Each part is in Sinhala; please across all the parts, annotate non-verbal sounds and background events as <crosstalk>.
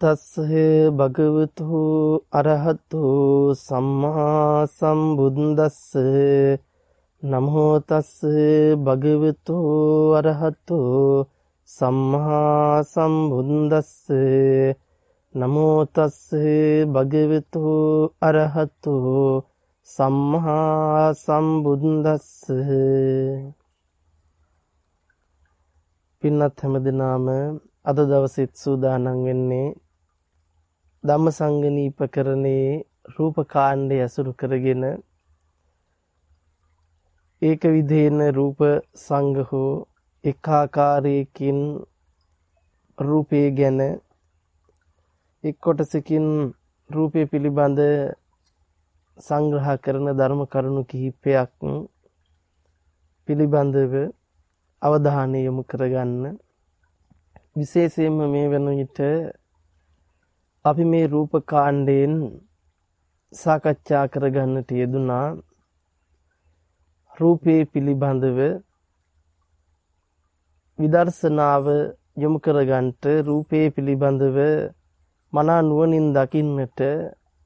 තස්ස භගවතු අරහතු සම්මා සම්බුද්දස්ස නමෝ තස්ස භගවතු අරහතු සම්මා සම්බුද්දස්ස නමෝ තස්ස භගවතු අරහතු සම්මා සම්බුද්දස්ස පින්වත් හැමදෙනාම අද දවසෙත් සූදානම් වෙන්නේ ධම්මසංගණීපකරණේ රූපකාණ්ඩය ඇසුරු කරගෙන ඒක විදේන රූප සංඝහෝ එකාකාරයකින් රූපේ ගැන එක් කොටසකින් රූපය පිළිබඳ සංග්‍රහ කරන ධර්ම කරුණු කිහිපයක් පිළිබඳව අවධානය යොමු කරගන්න. විශේෂයෙන්ම මේ වන විට අපි මේ රූප කාණ්ඩයෙන් සාකච්ඡා කරගන්නට යෙදුනා රූපේ පිළිබඳව විදර්ශනාව යොමු කරගන්නට රූපේ පිළිබඳව මනා නුවණින් දකින්නට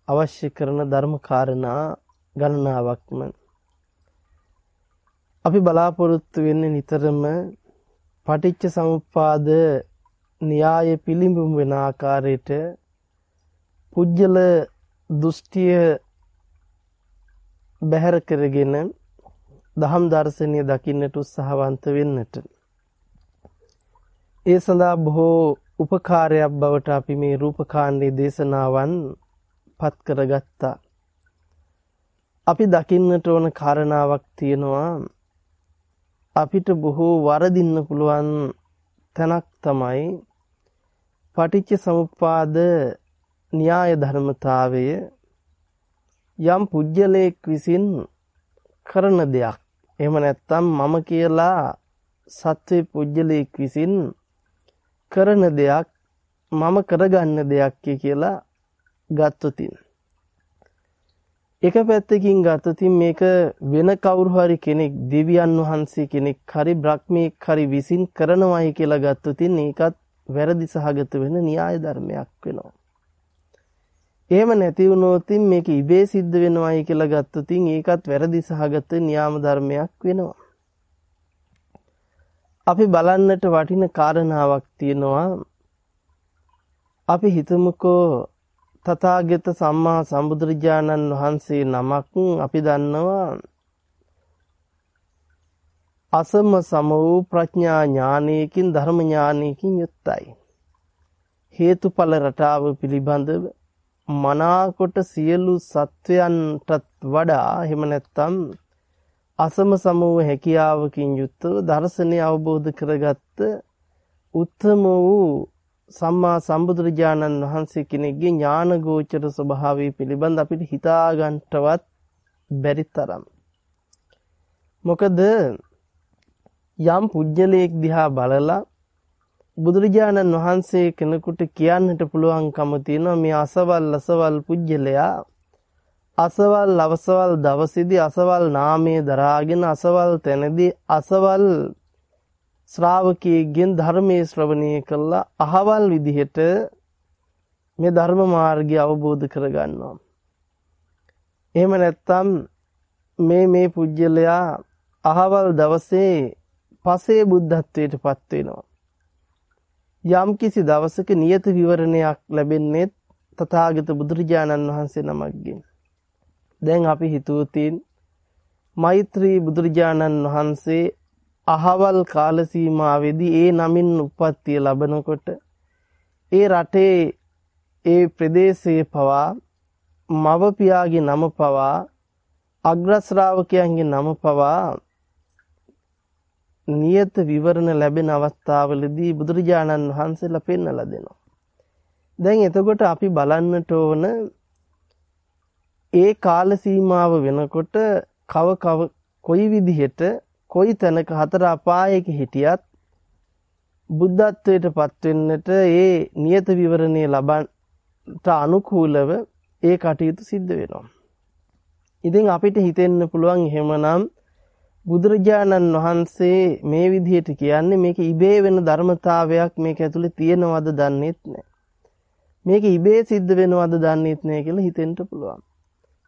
අවශ්‍ය කරන ධර්ම කාරණා ගණනාවක්ම. අපි බලාපොරොත්තු වෙන්නේ නිතරම පටිච්ච සමුප්පාද න්‍යාය පිළිඹුම් වෙන ආකාරයට පුජ්‍යල දෘෂ්ටිය බැහැර කරගෙන දහම් දර්ශනීය දකින්නට උත්සාහවන්ත වෙන්නට ඒ සඳහා බොහෝ උපකාරයක් බවට අපි මේ රූපකාණ්ඩයේ දේශනාවන් පත් කරගත්තා. අපි දකින්නට ඕන කාරණාවක් තියෙනවා අපිට බොහෝ වරදින්න පුළුවන් තැනක් තමයි පටිච්ච සමුප්පාද න්‍යාය ධර්මතාවය යම් පුජ්‍යලයක් විසින් කරන දෙයක්. එහෙම නැත්නම් මම කියලා සත්වේ පුජ්‍යලයක් විසින් කරන දෙයක් මම කරගන්න දෙයක් කියලා ගත්තොතින් එක පැත්තකින් ගත්තොතින් මේක වෙන කවුරු හරි කෙනෙක් දෙවියන් වහන්සේ කෙනෙක් හරි බ්‍රහ්මීක් හරි විසින් කරනවායි කියලා ගත්තොතින් ඒකත් වැරදි සහගත වෙන න්‍යාය ධර්මයක් වෙනවා. එහෙම නැති වුණොත් මේක ඉබේ සිද්ධ වෙනවායි කියලා ගත්තොතින් ඒකත් වැරදි සහගත න්‍යාම ධර්මයක් වෙනවා. අපි බලන්නට වටින කාරණාවක් තියෙනවා. අපි හිතමුකෝ තථාගත සම්මා සම්බුදුරජාණන් වහන්සේ නමක් අපි දන්නවා. අසම සම වූ ප්‍රඥා ඥානයකින් ධර්ම ඥානයකින් යුක්තයි. හේතුඵල රටාව පිළිබඳව මනාකොට සියලු සත්වයන්ටත් වඩා එහෙම නැත්නම් අසම සම වූ හැකියාවකින් යුක්තව දර්ශනය අවබෝධ කරගත්ත උත්තම වූ සම්මා සම්බුදුරජාණන් වහන්සේ කෙනෙක්ගේ ඥාන ගෝචර ස්වභාවය පිළිබඳ අපිට හිතා ගන්නටවත් බැරි තරම්. මොකද යම් පුජ්‍යලයක් දිහා බලලා බුදුරජාණන් වහන්සේ කෙනෙකුට කියන්නට පුළුවන්කම තියෙනවා මේ අසවල් අසවල් පුජ්‍යලයා අසවල් අවසවල් දවසේදී අසවල් නාමයේ දරාගෙන අසවල් තැනදී අසවල් ශ්‍රාවකයෙක්ගෙන් ධර්මයේ ශ්‍රවණය කළා අහවල් විදිහට මේ ධර්ම මාර්ගය අවබෝධ කරගන්නවා. එහෙම නැත්නම් මේ මේ පුජ්‍යලයා අහවල් දවසේ පසේ බුද්ධත්වයට පත් වෙනවා. යම් කිසි දවසක නියත විවරණයක් ලැබෙන්නේ තථාගත බුදුරජාණන් වහන්සේ නමක්ගෙන්. දැන් අපි හිතුවතින් මෛත්‍රී බුදුරජාණන් වහන්සේ අහවල් කාල සීමාවේදී ඒ නමින් උප්පත්තිය ලබනකොට ඒ රටේ ඒ ප්‍රදේශයේ පවා මව පියාගේ නම පවා අග්‍ර ශ්‍රාවකයන්ගේ නම පවා නියත විවරණ ලැබෙන අවස්ථාවලදී බුදුරජාණන් වහන්සේලා පෙන්වලා දෙනවා. දැන් එතකොට අපි බලන්නට ඕන ඒ කාල සීමාව වෙනකොට කව කව කොයි විදිහට කොයි තැනක හතර අපායක හිටියත් බුද්ධත්වයට පත් වෙන්නට ඒ නියත විවරණය ලබන්නට අනුකූලව ඒ කටයුතු සිද්ධ වෙනවා. ඉතින් අපිට හිතෙන්න පුළුවන් එහෙමනම් බුදුරජාණන් වහන්සේ මේ විදිහට කියන්නේ මේක ඉබේ වෙන ධර්මතාවයක් මේක ඇතුලේ තියෙනවද දන්නේත් නැහැ. මේක ඉබේ සිද්ධ වෙනවද දන්නේත් නැහැ කියලා හිතෙන්න පුළුවන්.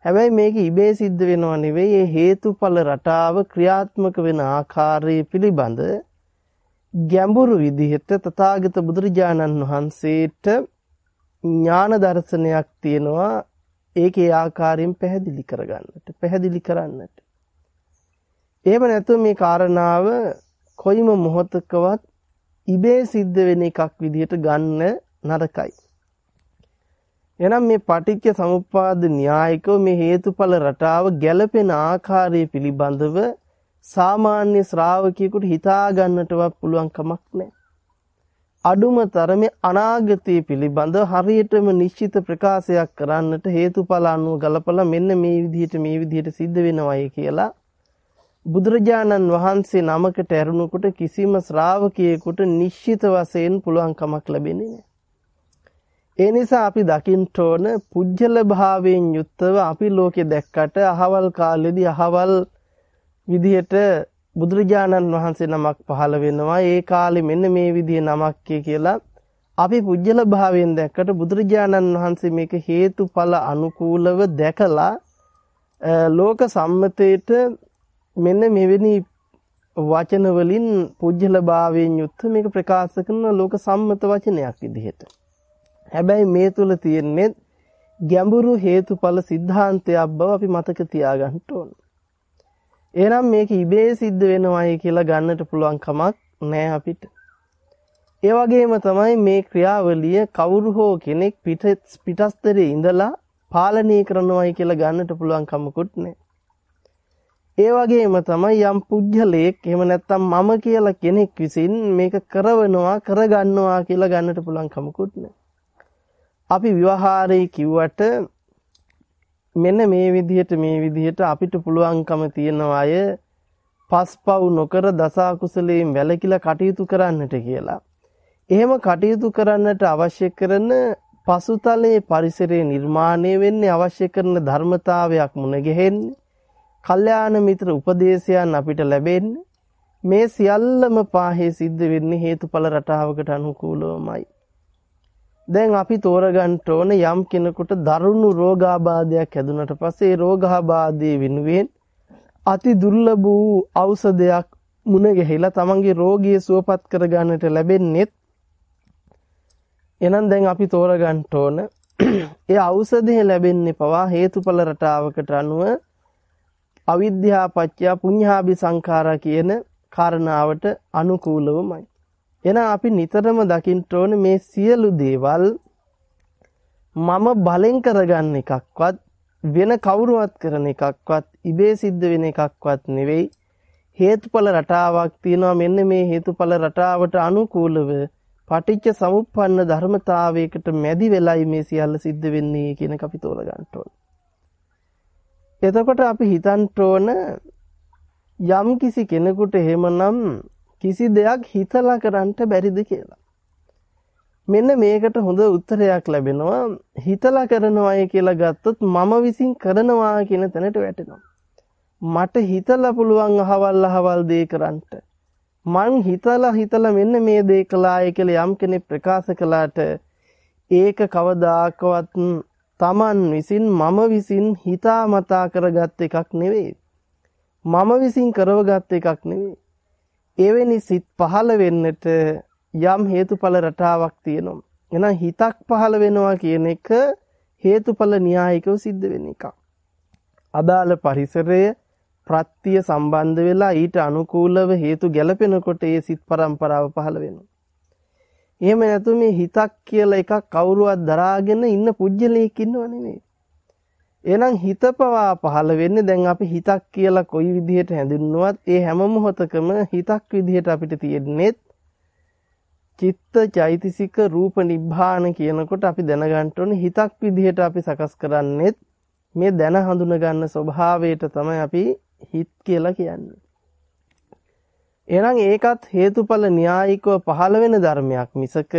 හැබැයි මේක ඉබේ සිද්ධ වෙනව නෙවෙයි ඒ හේතුඵල රටාව ක්‍රියාත්මක වෙන ආකාරය පිළිබඳ ගැඹුරු විදිහට තථාගත බුදුරජාණන් වහන්සේට ඥාන දර්ශනයක් තියෙනවා ඒකේ ආකාරයෙන් පැහැදිලි කරගන්නට පැහැදිලි කරන්නට එහෙම නැත්නම් මේ කාරණාව කොයිම මොහොතකවත් ඉබේ සිද්ධ වෙන එකක් විදිහට ගන්න නරකයි. එනම් මේ පටිච්ච සමුප්පාද න්‍යායිකව මේ හේතුඵල රටාව ගැළපෙන ආකාරය පිළිබඳව සාමාන්‍ය ශ්‍රාවකයෙකුට හිතා ගන්නටවත් පුළුවන් කමක් නැහැ. අඩුම තරමේ අනාගතය පිළිබඳ හරියටම නිශ්චිත ප්‍රකාශයක් කරන්නට හේතුඵල අනුව ගලපලා මෙන්න මේ විදිහට මේ විදිහට සිද්ධ වෙනවයි කියලා බුදුරජාණන් වහන්සේ නමකට ඇරුණුකොට කිසිම ශ්‍රාවකයෙකුට නිශ්චිත වශයෙන් පුළුවන් කමක් ලැබෙන්නේ නැහැ. ඒ නිසා අපි දකින්න ඕන පුජ්‍යල භාවයෙන් යුක්තව අපි ලෝකේ දැක්කට අහවල් කාලෙදී අහවල් විදිහට බුදුරජාණන් වහන්සේ නමක් පහළ වෙනවා. ඒ කාලේ මෙන්න මේ විදිහේ නමක් කියලා අපි පුජ්‍යල භාවයෙන් දැක්කට බුදුරජාණන් වහන්සේ මේක හේතුඵල අනුකූලව දැකලා ලෝක සම්මතයට මෙන්න මෙවැනි වචන වලින් පුජ්‍යලභාවයෙන් යුක්ත මේක ප්‍රකාශ කරන ලෝක සම්මත වචනයක් විදිහට. හැබැයි මේ තුල තියෙන්නේ ගැඹුරු හේතුඵල સિદ્ધාන්තයක් බව අපි මතක තියාගන්න ඕන. එහෙනම් මේක ඉබේ සිද්ධ වෙනවයි කියලා ගන්නට පුළුවන් කමක් නෑ අපිට. ඒ වගේම තමයි මේ ක්‍රියාවලිය කවුරු හෝ කෙනෙක් පිටස්තරේ ඉඳලා පාලනය කරනවයි කියලා ගන්නට පුළුවන් කමකුත් නෑ. ඒ වගේම තමයි යම් පුජ්‍යලයක් එහෙම නැත්නම් මම කියලා කෙනෙක් විසින් මේක කරවනවා කරගන්නවා කියලා ගන්නට පුළුවන් කමකුත් අපි විවහාරේ කිව්වට මෙන්න මේ විදිහට මේ විදිහට අපිට පුළුවන්කම තියනවා අය පස්පව් නොකර දස කුසලයෙන් වැළකීලා කටයුතු කරන්නට කියලා. එහෙම කටයුතු කරන්නට අවශ්‍ය කරන පසුතලයේ පරිසරයේ නිර්මාණය වෙන්නේ අවශ්‍ය කරන ධර්මතාවයක් මුණ ගැහෙන්නේ කල්යාණ මිත්‍ර උපදේශයන් අපිට ලැබෙන්නේ මේ සියල්ලම පාහේ සිද්ධ වෙන්නේ හේතුඵල රටාවකට අනුකූලවමයි. දැන් අපි තෝරගන්න ඕන යම් කෙනෙකුට දරුණු රෝගාබාධයක් හැදුනට පස්සේ ඒ රෝගාබාධයේ වෙනුවෙන් අති දුර්ලභ වූ ඖෂධයක් මුණ ගැහිලා තමන්ගේ රෝගිය සුවපත් කරගන්නට ලැබෙන්නේ එහෙනම් දැන් අපි තෝරගන්න ඕන <clears throat> ඒ ඖෂධය ලැබෙන්නේ පවා හේතුඵල රටාවකට අනුව අවිද්‍යා පත්‍ය පුඤ්ඤාභි සංඛාරා කියන කාරණාවට අනුකූලවමයි. එහෙනම් අපි නිතරම දකින්න ඕනේ මේ සියලු දේවල් මම බලෙන් කරගන්න එකක්වත් වෙන කවුරුවත් කරන එකක්වත් ඉබේ සිද්ධ වෙන එකක්වත් නෙවෙයි හේතුඵල රටාවක් තියෙනවා මෙන්න මේ හේතුඵල රටාවට අනුකූලව පටිච්ච සමුප්පන්න ධර්මතාවයකට මැදි වෙලයි මේ සියල්ල සිද්ධ වෙන්නේ කියන එක අපි තෝරගන්න ඕනේ. එතකොට අපි හිතන්න ඕන යම් කිසි කෙනෙකුට එහෙමනම් කිසි දෙයක් හිතලා කරන්න බැරිද කියලා. මෙන්න මේකට හොඳ උත්තරයක් ලැබෙනවා හිතලා කරනවායි කියලා ගත්තොත් මම විසින් කරනවා කියන තැනට වැටෙනවා. මට හිතලා පුළුවන් අහවල් අහවල් දේ කරන්න. මං හිතලා හිතලා මෙන්න මේ දේ කළාය කියලා යම් කෙනෙක් ප්‍රකාශ කළාට ඒක කවදාකවත් තමන් විසින් මම විසින් හිතාමතා කරගත් එකක් නෙවෙයි. මම විසින් කරවගත් එකක් නෙවෙයි. එවැනි සිත් පහළ වෙන්නට යම් හේතුඵල රටාවක් තියෙනවා. එහෙනම් හිතක් පහළ වෙනවා කියන එක හේතුඵල න්‍යායිකව සිද්ධ වෙන එකක්. අදාළ පරිසරය ප්‍රත්‍ය සම්බන්ධ වෙලා ඊට අනුකූලව හේතු ගැලපෙනකොට ඒ සිත් පරම්පරාව පහළ වෙනවා. එහෙම නැතු මේ හිතක් කියලා එකක් කවුරුවත් දරාගෙන ඉන්න පුජ්‍යලයක් ඉන්නව නෙමෙයි. එහෙනම් හිත පවා පහළ වෙන්නේ දැන් අපි හිතක් කියලා කොයි විදිහට හැඳින්නුවත් ඒ හැම මොහොතකම හිතක් විදිහට අපිට තියෙන්නේ චිත්ත චෛතසික රූප නිබ්බාන කියනකොට අපි දැනගන්න ඕනේ හිතක් විදිහට අපි සකස් කරන්නේ මේ දැන හඳුන ගන්න ස්වභාවයට තමයි අපි හිත කියලා කියන්නේ. එහෙනම් ඒකත් හේතුඵල න්‍යායිකව පහළ වෙන ධර්මයක් මිසක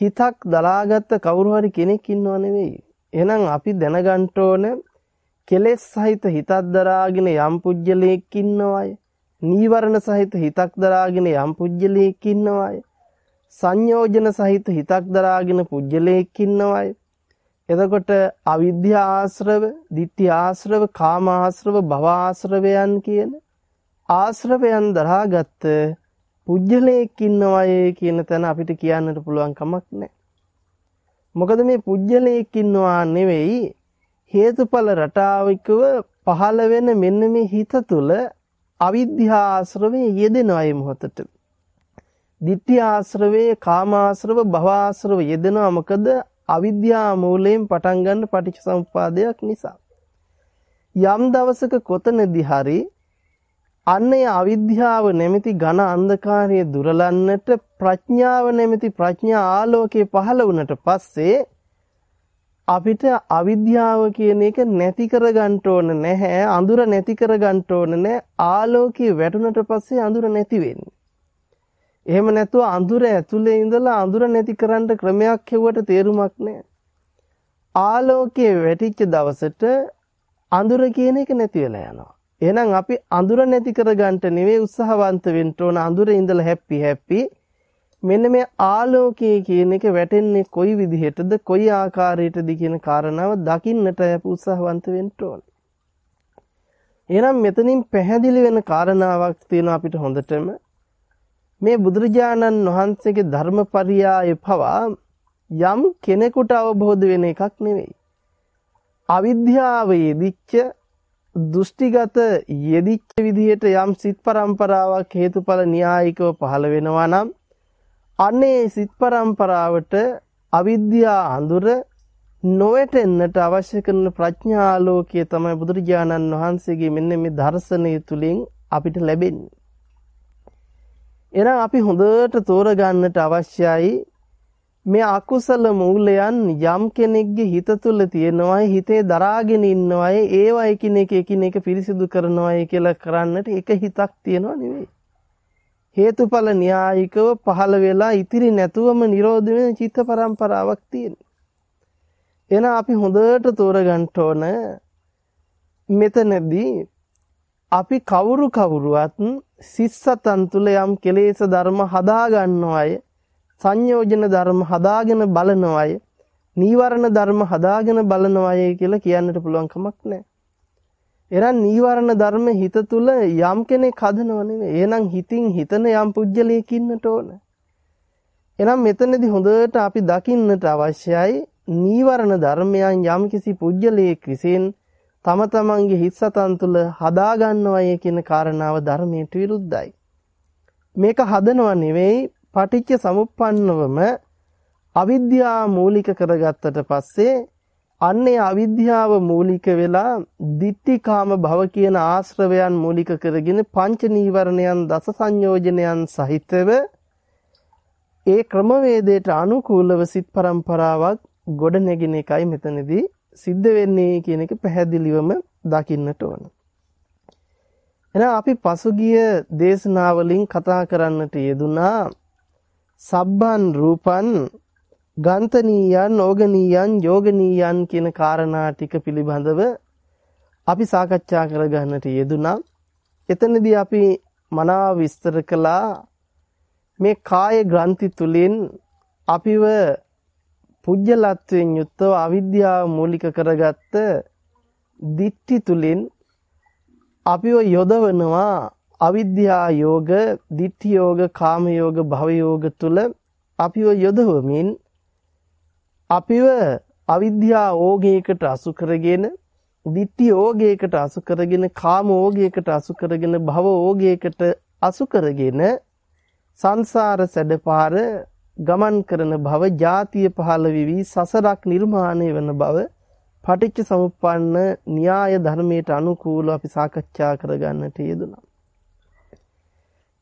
හිතක් දලාගත්ත කවුරු හරි කෙනෙක් ඉන්නව නෙවෙයි. එහෙනම් අපි දැනගන්න ඕන කෙලෙස් සහිත හිතක් දරාගෙන යම් පුජ්‍යලයක් ඉන්නවය. නීවරණ සහිත හිතක් දරාගෙන යම් පුජ්‍යලයක් ඉන්නවය. සංයෝජන සහිත හිතක් දරාගෙන පුජ්‍යලයක් ඉන්නවය. එතකොට අවිද්‍යා ආශ්‍රව, ditthi ආශ්‍රව, කාම ආශ්‍රව, භව ආශ්‍රවයන් කියන ආශ්‍රවයන් දරාගත්ත පුජ්‍යලයක් ඉන්නවය කියන තැන අපිට කියන්නට පුළුවන් කමක් නැහැ. මොකද මේ පුජ්‍යලයක් ඉන්නවා නෙවෙයි හේතුඵල රටාවිකව පහළ වෙන මෙන්න මේ හිත තුල අවිද්‍යා ආශ්‍රවේ යෙදෙනවා මේ මොහොතට. ditthi ආශ්‍රවේ කාමාශ්‍රව භවආශ්‍රව යෙදෙනවා මොකද අවිද්‍යා මූලයෙන් පටන් ගන්න පටිච්චසමුප්පාදයක් නිසා. යම් දවසක කොතනදී හරි අන්නේ අවිද්‍යාව නැමැති ඝන අන්ධකාරයේ දුරලන්නට ප්‍රඥාව නැමැති ප්‍රඥා ආලෝකයේ පහළ වුණට පස්සේ අපිට අවිද්‍යාව කියන එක නැති කරගන්න ඕන නැහැ අඳුර නැති කරගන්න ඕන නැහැ ආලෝකයේ වැටුණට පස්සේ අඳුර නැති වෙන්නේ. එහෙම නැතුව අඳුර ඇතුලේ ඉඳලා අඳුර නැති කරන්න ක්‍රමයක් හෙව්වට තේරුමක් නැහැ. ආලෝකයේ වැටිච්ච දවසට අඳුර කියන එක නැති වෙලා යනවා. එහෙනම් අපි අඳුර නැති කරගන්න නෙවෙයි උත්සාහවන්ත වෙන්න ඕන අඳුරේ ඉඳලා හැපි හැපි මෙන්න මේ ආලෝකයේ කියන එක වැටෙන්නේ කොයි විදිහටද කොයි ආකාරයටද කියන කාරණාව දකින්නට අප උත්සාහවන්ත වෙන්න ඕන. එහෙනම් මෙතනින් පැහැදිලි වෙන කාරණාවක් තියෙනවා අපිට හොඳටම මේ බුදුරජාණන් වහන්සේගේ ධර්මපරියාය පවා යම් කෙනෙකුට අවබෝධ වෙන එකක් නෙවෙයි. අවිද්‍යාව යෙදිච්ච දෘෂ්ටිගත යෙදිච්ච විදිහට යම් සිත් પરම්පරාවක් හේතුඵල න්‍යායිකව පහළ වෙනවා නම් අනේ සිත් પરම්පරාවට අවිද්‍යා අඳුර නොවැටෙන්නට අවශ්‍ය කරන ප්‍රඥා ආලෝකය තමයි බුදුරජාණන් වහන්සේගේ මෙන්න මේ දර්ශනය තුලින් අපිට ලැබෙන්නේ. එහෙනම් අපි හොඳට තෝරගන්නට අවශ්‍යයි මේ අකුසල මූලයන් යම් කෙනෙක්ගේ හිත තුල තියෙනවායි හිතේ දරාගෙන ඉන්නවායි ඒවා එකිනෙක එකිනෙක පිරිසිදු කරනවායි කියලා කරන්නට එක හිතක් තියෙනව නෙවෙයි. හේතුඵල න්‍යායිකව පහළ වෙලා ඉතිරි නැතුවම නිරෝධ වෙන චිත්ත පරම්පරාවක් තියෙනවා. එහෙනම් අපි හොඳට තෝරගන්න ඕන මෙතනදී අපි කවුරු කවුරුවත් සිස්සතන් තුල යම් කෙලෙස් ධර්ම හදා ගන්නවය සංයෝජන ධර්ම හදාගෙන බලනවය නීවරණ ධර්ම හදාගෙන බලනවය කියලා කියන්නට පුළුවන් කමක් නැහැ. එහෙනම් නීවරණ ධර්ම හිත තුල යම් කෙනෙක් හදනව නෙවෙයි. එහෙනම් හිතින් හිතන යම් පුජ්‍යලයක් ඉන්නට ඕන. එහෙනම් මෙතනදී හොඳට අපි දකින්නට අවශ්‍යයි නීවරණ ධර්මයන් යම් කිසි පුජ්‍යලයක් විසින් තම තමන්ගේ හිත් සතන් තුල හදා ගන්නවයි කියන කාරණාව ධර්මයට විරුද්ධයි. මේක හදනව නෙවෙයි පටිච්ච සමුප්පන්නවම අවිද්‍යාව මූලික කරගත්තට පස්සේ අන්නේ අවිද්‍යාව මූලික වෙලා ditthිකාම භව කියන ආශ්‍රවයන් මූලික කරගෙන පංච නීවරණයන් දස සංයෝජනයන් සහිතව ඒ ක්‍රමවේදයට අනුකූලව සිත් પરම්පරාවක් ගොඩ නැගින එකයි මෙතනදී සිද්ධ වෙන්නේ කියන එක පැහැදිලිවම දකින්නට ඕන. එහෙනම් අපි පසුගිය දේශනාවලින් කතා කරන්නට යෙදුනා සබ්බන් රූපන් ගන්තනීයන් ඕගනීයන් යෝගනීයන් කියන කාරණා ටික පිළිබඳව අපි සාකච්ඡා කරගන්නට යෙදුනා. එතනදී අපි මනාව විස්තර කළා මේ කාය ග්‍රන්ථි තුලින් අපිව පුජ්‍යලත්වයෙන් යුක්තව අවිද්‍යාව මූලික කරගත්ත දිට්ටි තුලින් අපිව යොදවනවා අවිද්‍යා යෝග, ditthi යෝග, කාම යෝග, භව යෝග තුල අපිව යොදවමින් අපිව අවිද්‍යා ඕගයකට අසු කරගෙන ditthi ඕගයකට අසු කරගෙන කාම ඕගයකට අසු කරගෙන භව ඕගයකට අසු කරගෙන සංසාර සැඩපාර ගමන් කරන භව ජාතිය පහළ විවි සසරක් නිර්මාණය වන බව පටිච්ච සමුප්පන්න න්‍යාය ධර්මයට අනුකූලව අපි සාකච්ඡා කරගන්නට යෙදුණා.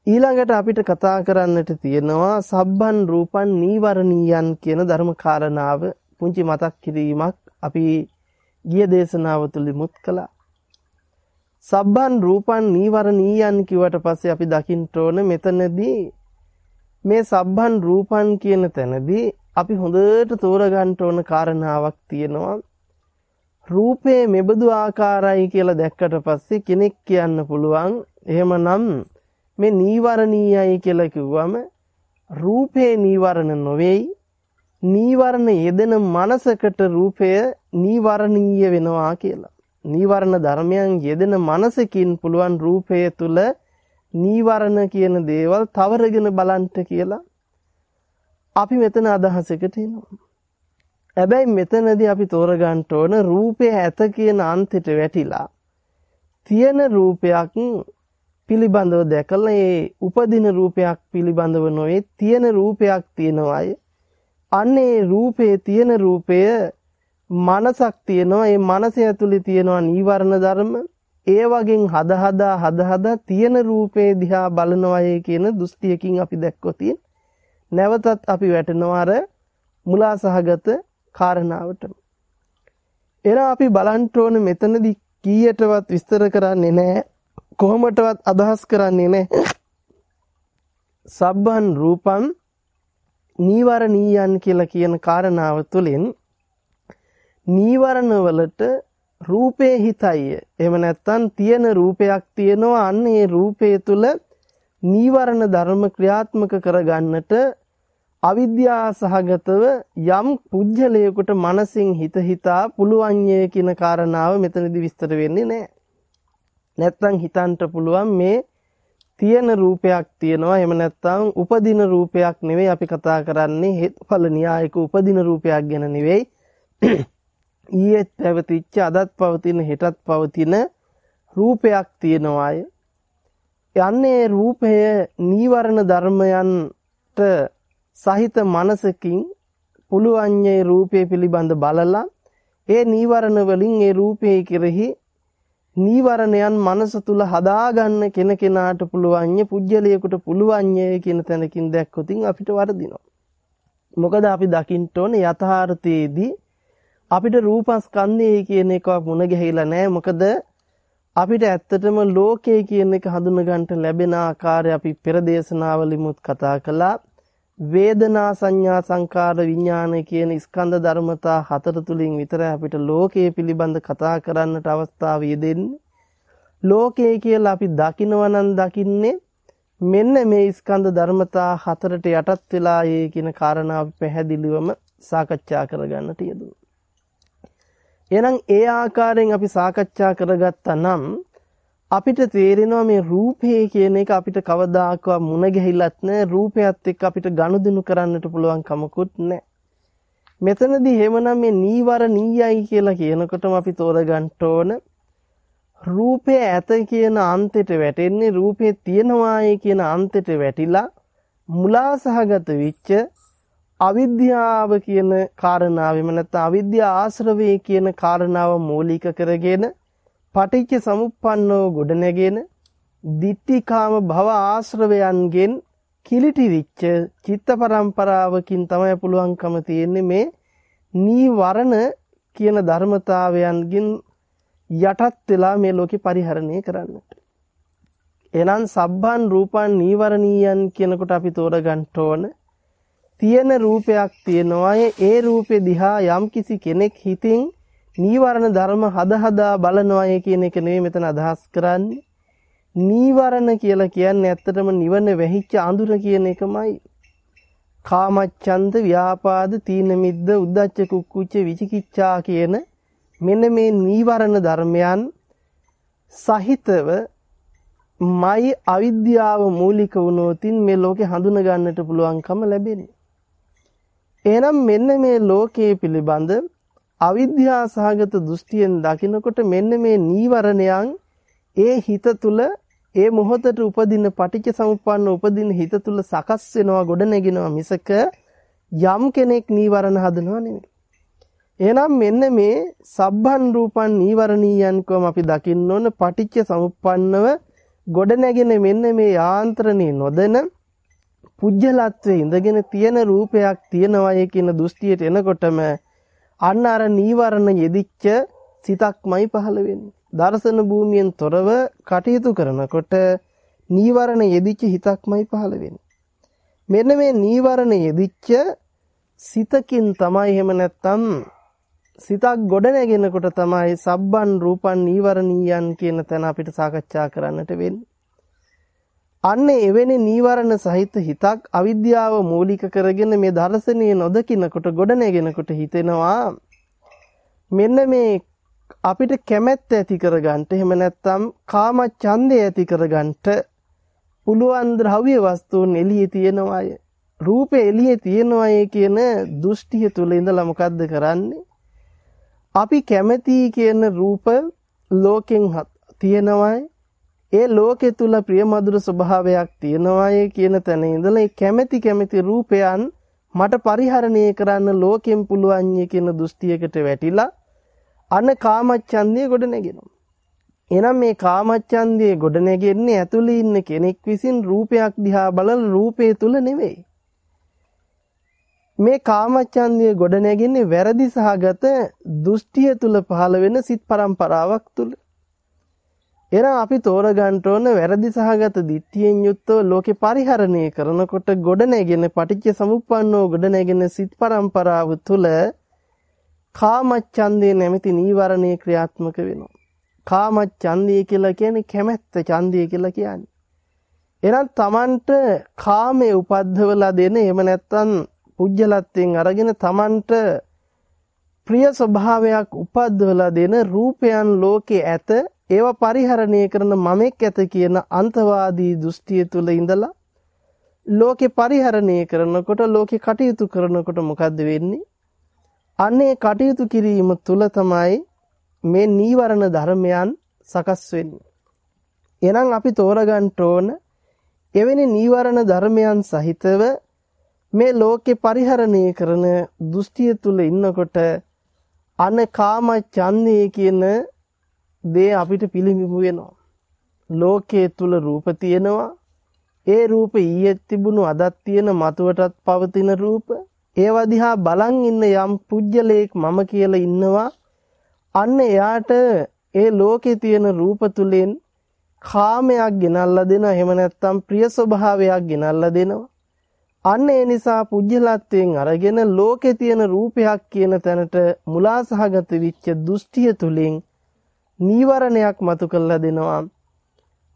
ඊළඟට අපිට කතා කරන්නට තියෙනවා සබ්බන් රූපන් නීවරණීයන් කියන ධර්ම කාරණාව පුංචි මතක් කිරීමක් අපි ගිය දේශනාව තුලිමුත් කළා. සබ්බන් රූපන් නීවරණීයන් කිව්වට පස්සේ අපි දකින්න ඕන මෙතනදී මේ සබ්බන් රූපන් කියන තැනදී අපි හොඳට තෝරගන්න ඕන කාරණාවක් තියෙනවා. රූපේ මෙබඳු ආකාරයි කියලා දැක්කට පස්සේ කෙනෙක් කියන්න පුළුවන් එහෙමනම් මේ නීවරණීයයි කියලා කිව්වම රූපේ නීවරණ නොවේයි නීවරණ යෙදෙන මනසකට රූපය නීවරණීය වෙනවා කියලා. නීවරණ ධර්මයන් යෙදෙන මනසකින් පුළුවන් රූපය තුල නීවරණ කියන දේවල් තවරගෙන බලන්ට කියලා අපි මෙතන අදහසකට එනවා. හැබැයි මෙතනදී අපි තෝරගන්න ඕන රූපය ඇත කියන අන්තිට වැටිලා තියෙන රූපයක් පිළිබඳව දැකලා ඒ උපදින රූපයක් පිළිබඳව නොවේ තියෙන රූපයක් තියෙනවායි අන්නේ රූපේ තියෙන රූපය මනසක් තියෙනවා ඒ මනස ඇතුලේ තියෙනවා නීවරණ ධර්ම ඒ වගේ හද හදා හද හදා තියෙන රූපේ දිහා බලනවායේ කියන දෘෂ්ටියකින් අපි දැක්කොත් නැවතත් අපි වැටෙනවා අර මුලා සහගත කාරණාවට. එහෙනම් අපි බලන්න ඕන මෙතනදී කීයටවත් විස්තර කරන්නේ නැහැ. කොහොමටවත් අදහස් කරන්නේ නැහැ. සබ්බන් රූපං නීවරණීයන් කියලා කියන කාරණාව තුළින් නීවරණ වලට රූපේ හිතයි. එහෙම නැත්නම් තියෙන රූපයක් තියෙනවා අන්න ඒ රූපය තුල නීවරණ ධර්ම ක්‍රියාත්මක කරගන්නට අවිද්‍යා සහගතව යම් පුජ්‍යලයකට මනසින් හිත හිතා පුළුවන්ය කියන කාරණාව මෙතනදී විස්තර වෙන්නේ නැහැ. නැත්තම් හිතන්න පුළුවන් මේ තියෙන රූපයක් තියෙනවා. එහෙම නැත්නම් උපදින රූපයක් නෙවෙයි අපි කතා කරන්නේ. හේතුඵල න්‍යායක උපදින රූපයක් ගැන නෙවෙයි. <clears throat> ඊයේත් පැවතිච්ච අදත් පවතින හෙටත් පවතින රූපයක් තියෙනවාය. යන්නේ රූපය නීවරණ ධර්මයන්ට සහිත මනසකින් පුළුවන්යේ රූපය පිළිබඳ බලලා ඒ නීවරණ වලින් ඒ රූපේ කෙරෙහි නීවරණයන් මනස තුල හදාගන්න කෙනකෙනාට පුළුවන්ය පුජ්‍යලියෙකුට පුළුවන්ය කියන තැනකින් දැක්කොත් අපිට වර්ධිනවා. මොකද අපි දකින්න ඕනේ යථාර්ථයේදී අපිට රූපස්කන්ධය කියන එක මුණ ගැහිලා නැහැ. මොකද අපිට ඇත්තටම ලෝකය කියන එක හඳුන ගන්නට ලැබෙන ආකාරය අපි පෙර දේශනාවලිමුත් කතා කළා. වේදනා සංඥා සංකාර විඥාන කියන ස්කන්ධ ධර්මතා හතර තුලින් විතරයි අපිට ලෝකයේ පිළිබඳ කතා කරන්නට අවස්ථාව යෙදෙන්නේ. ලෝකය කියලා අපි දකිනවා නම් දකින්නේ මෙන්න මේ ස්කන්ධ ධර්මතා හතරට යටත් වෙලා ඒ කියන කාරණාව පැහැදිලිවම සාකච්ඡා කරගන්නට යෙදුණා. එහෙනම් ඒ ආකාරයෙන් අපි සාකච්ඡා කරගත්තා නම් අපිට තේරෙනවා මේ රූපය කියන එක අපිට කවදාකවත් මුණ ගැහිලත් නැහැ රූපයත් එක්ක අපිට ගනුදෙනු කරන්නට පුළුවන් කමකුත් නැහැ මෙතනදී එහෙමනම් මේ නීවර නීයයි කියලා කියනකොටම අපි තෝරගන්න ඕන. රූපය ඇත කියන අන්තයට වැටෙන්නේ රූපේ තියනවායි කියන අන්තයට වැටිලා මුලා සහගත වෙච්ච අවිද්‍යාව කියන කාරණාවෙම නැත්නම් අවිද්‍යා ආශ්‍රවේ කියන කාරණාව මූලික කරගෙන පටිච්ච සමුප්පන්නෝ ගොඩනැගෙන ditthිකාම භව ආශ්‍රවයන්ගෙන් කිලිටිවිච්ච චිත්ත පරම්පරාවකින් තමයි පුළුවන්කම තියෙන්නේ මේ නීවරණ කියන ධර්මතාවයන්ගෙන් යටත් වෙලා මේ ලෝකේ පරිහරණය කරන්නට. එහෙනම් සබ්බන් රූපන් නීවරණීයන් කියනකොට අපි තෝරගන්න ඕන තියෙන රූපයක් තියෙනවා ඒ රූපේ දිහා යම්කිසි කෙනෙක් හිතින් නීවරණ ධර්ම හද හදා බලනවායි කියන එක නෙවෙයි මෙතන අදහස් කරන්නේ. නීවරණ කියලා කියන්නේ ඇත්තටම නිවන වැහිච්ච අඳුර කියන එකමයි. කාමච්ඡන්ද ව්‍යාපාද තීන මිද්ද උද්ධච්ච කුක්කුච්ච විචිකිච්ඡා කියන මෙන්න මේ නීවරණ ධර්මයන් සහිතව මයි අවිද්‍යාව මූලික වුණොතින් මේ ලෝකේ හඳුන ගන්නට පුළුවන්කම ලැබෙන්නේ. එහෙනම් මෙන්න මේ ලෝකයේ පිළිබඳ අවිද්‍යා සහගත දෘෂ්ටියෙන් දකිනකොට මෙන්න මේ නීවරණයන් ඒ හිත තුල ඒ මොහොතට උපදින පටිච්ච සමුප්පන්න උපදින හිත තුල සකස් වෙනවා ගොඩ නැගිනවා මිසක යම් කෙනෙක් නීවරණ හදනව නෙමෙයි. එහෙනම් මෙන්න මේ සබ්බන් රූපන් නීවරණීයන් කොම අපි දකින්න ඕන පටිච්ච සමුප්පන්නව ගොඩ නැගෙන මෙන්න මේ යාන්ත්‍රණේ නොදෙන පුජ්‍යලත්වයේ ඉඳගෙන තියෙන රූපයක් තියනවායි කියන දෘෂ්ටියට එනකොටම අන්න අර නීවරණ යෙදිච්ච සිතක්මයි පහළ වෙන්නේ. දර්ශන භූමියෙන් තොරව කටයුතු කරනකොට නීවරණ යෙදිච්ච හිතක්මයි පහළ වෙන්නේ. මෙන්න මේ නීවරණ යෙදිච්ච සිතකින් තමයි එහෙම නැත්තම් සිතක් ගොඩ නැගෙනකොට තමයි සබ්බන් රූපන් නීවරණීයන් කියන තැන අපිට සාකච්ඡා කරන්නට වෙන්නේ. අන්න එවැනි නීවරණ සහිත හිතක් අවිද්‍යාව මූලික කරගෙන මේ දර්ශනීය නොදකිනකොට ගොඩ නැගෙනකොට හිතෙනවා මෙන්න මේ අපිට කැමැත්ත ඇති කරගන්න එහෙම නැත්නම් කාම ඡන්දය ඇති කරගන්න පුළුවන් ද්‍රව්‍ය වස්තුන් එළියේ තියෙනවාය. රූපේ එළියේ තියෙනවාය කියන දෘෂ්ටිය තුල ඉඳලා මොකද්ද කරන්නේ? අපි කැමති කියන රූප ලෝකෙන් තියෙනවායි. ඒ ලෝකෙ තුල ප්‍රියමధుර ස්වභාවයක් තියෙනවායි කියන තැන ඉඳලා ඒ කැමැති කැමැති රූපයන් මට පරිහරණය කරන්න ලෝකෙන් පුළුවන් කියන දෘෂ්ටියකට වැටිලා අන කාමච්ඡන්දිය ගොඩ නැගෙනවා. එහෙනම් මේ කාමච්ඡන්දිය ගොඩ නැගෙන්නේ ඇතුළේ ඉන්න කෙනෙක් විසින් රූපයක් දිහා බලන රූපේ තුල නෙවෙයි. මේ කාමච්ඡන්දිය ගොඩ නැගෙන්නේ වැරදි සහගත දෘෂ්ටිය තුල පහළ වෙන සිත් පරම්පරාවක් තුල. එහෙනම් අපි තෝරගන්න ඕන වැරදි සහගත දිට්ඨියෙන් යුක්තව ලෝකේ පරිහරණය කරනකොට ගොඩ නැගෙන පටිච්ච සමුප්පන්නෝ ගොඩ නැගෙන සිත් පරම්පරාව තුල කාමච්ඡන්දේ නැමැති නීවරණේ ක්‍රියාත්මක වෙනවා. කාමච්ඡන්දේ කියලා කියන්නේ කැමැත්ත ඡන්දේ කියලා කියන්නේ. එහෙනම් Tamanට කාමයේ උපද්දවලා දෙන එහෙම නැත්නම් පුජ්‍යලත්වයෙන් අරගෙන Tamanට ප්‍රිය ස්වභාවයක් උපද්දවලා දෙන රූපයන් ලෝකේ ඇත ඒවා පරිහරණය කරන මමෙක් ඇත කියන අන්තවාදී දෘෂ්ටිය තුල ඉඳලා ලෝකේ පරිහරණය කරනකොට ලෝකේ කටයුතු කරනකොට මොකද්ද වෙන්නේ? අන්නේ කටයුතු කිරීම තුල තමයි මේ නීවරණ ධර්මයන් සකස් වෙන්නේ. එහෙනම් අපි තෝරගන්න ඕන එවැනි නීවරණ ධර්මයන් සහිතව මේ ලෝකේ පරිහරණය කරන දෘෂ්ටිය තුල ඉන්නකොට අන කාම ඡන්දේ කියන දේ අපිට පිළිඹු වෙනවා. ලෝකයේ තුල රූප තියෙනවා. ඒ රූප ඊයේ තිබුණු අදත් තියෙන මතුවටත් පවතින රූප. ඒවා දිහා බලන් ඉන්න යම් පුජ්‍යලයක් මම කියලා ඉන්නවා. අන්න එයාට ඒ ලෝකේ තියෙන රූප තුලින් කාමයක් ගෙනල්ලා දෙනවා. එහෙම නැත්නම් ප්‍රිය ස්වභාවයක් ගෙනල්ලා දෙනවා. අන්න ඒ නිසා පුජ්‍යලත්වයෙන් අරගෙන ලෝකේ තියෙන රූපයක් කියන තැනට මුලාසහගත විච්ච දෘෂ්ටිය තුලින් නීවරණයක් මතු කරලා දෙනවා.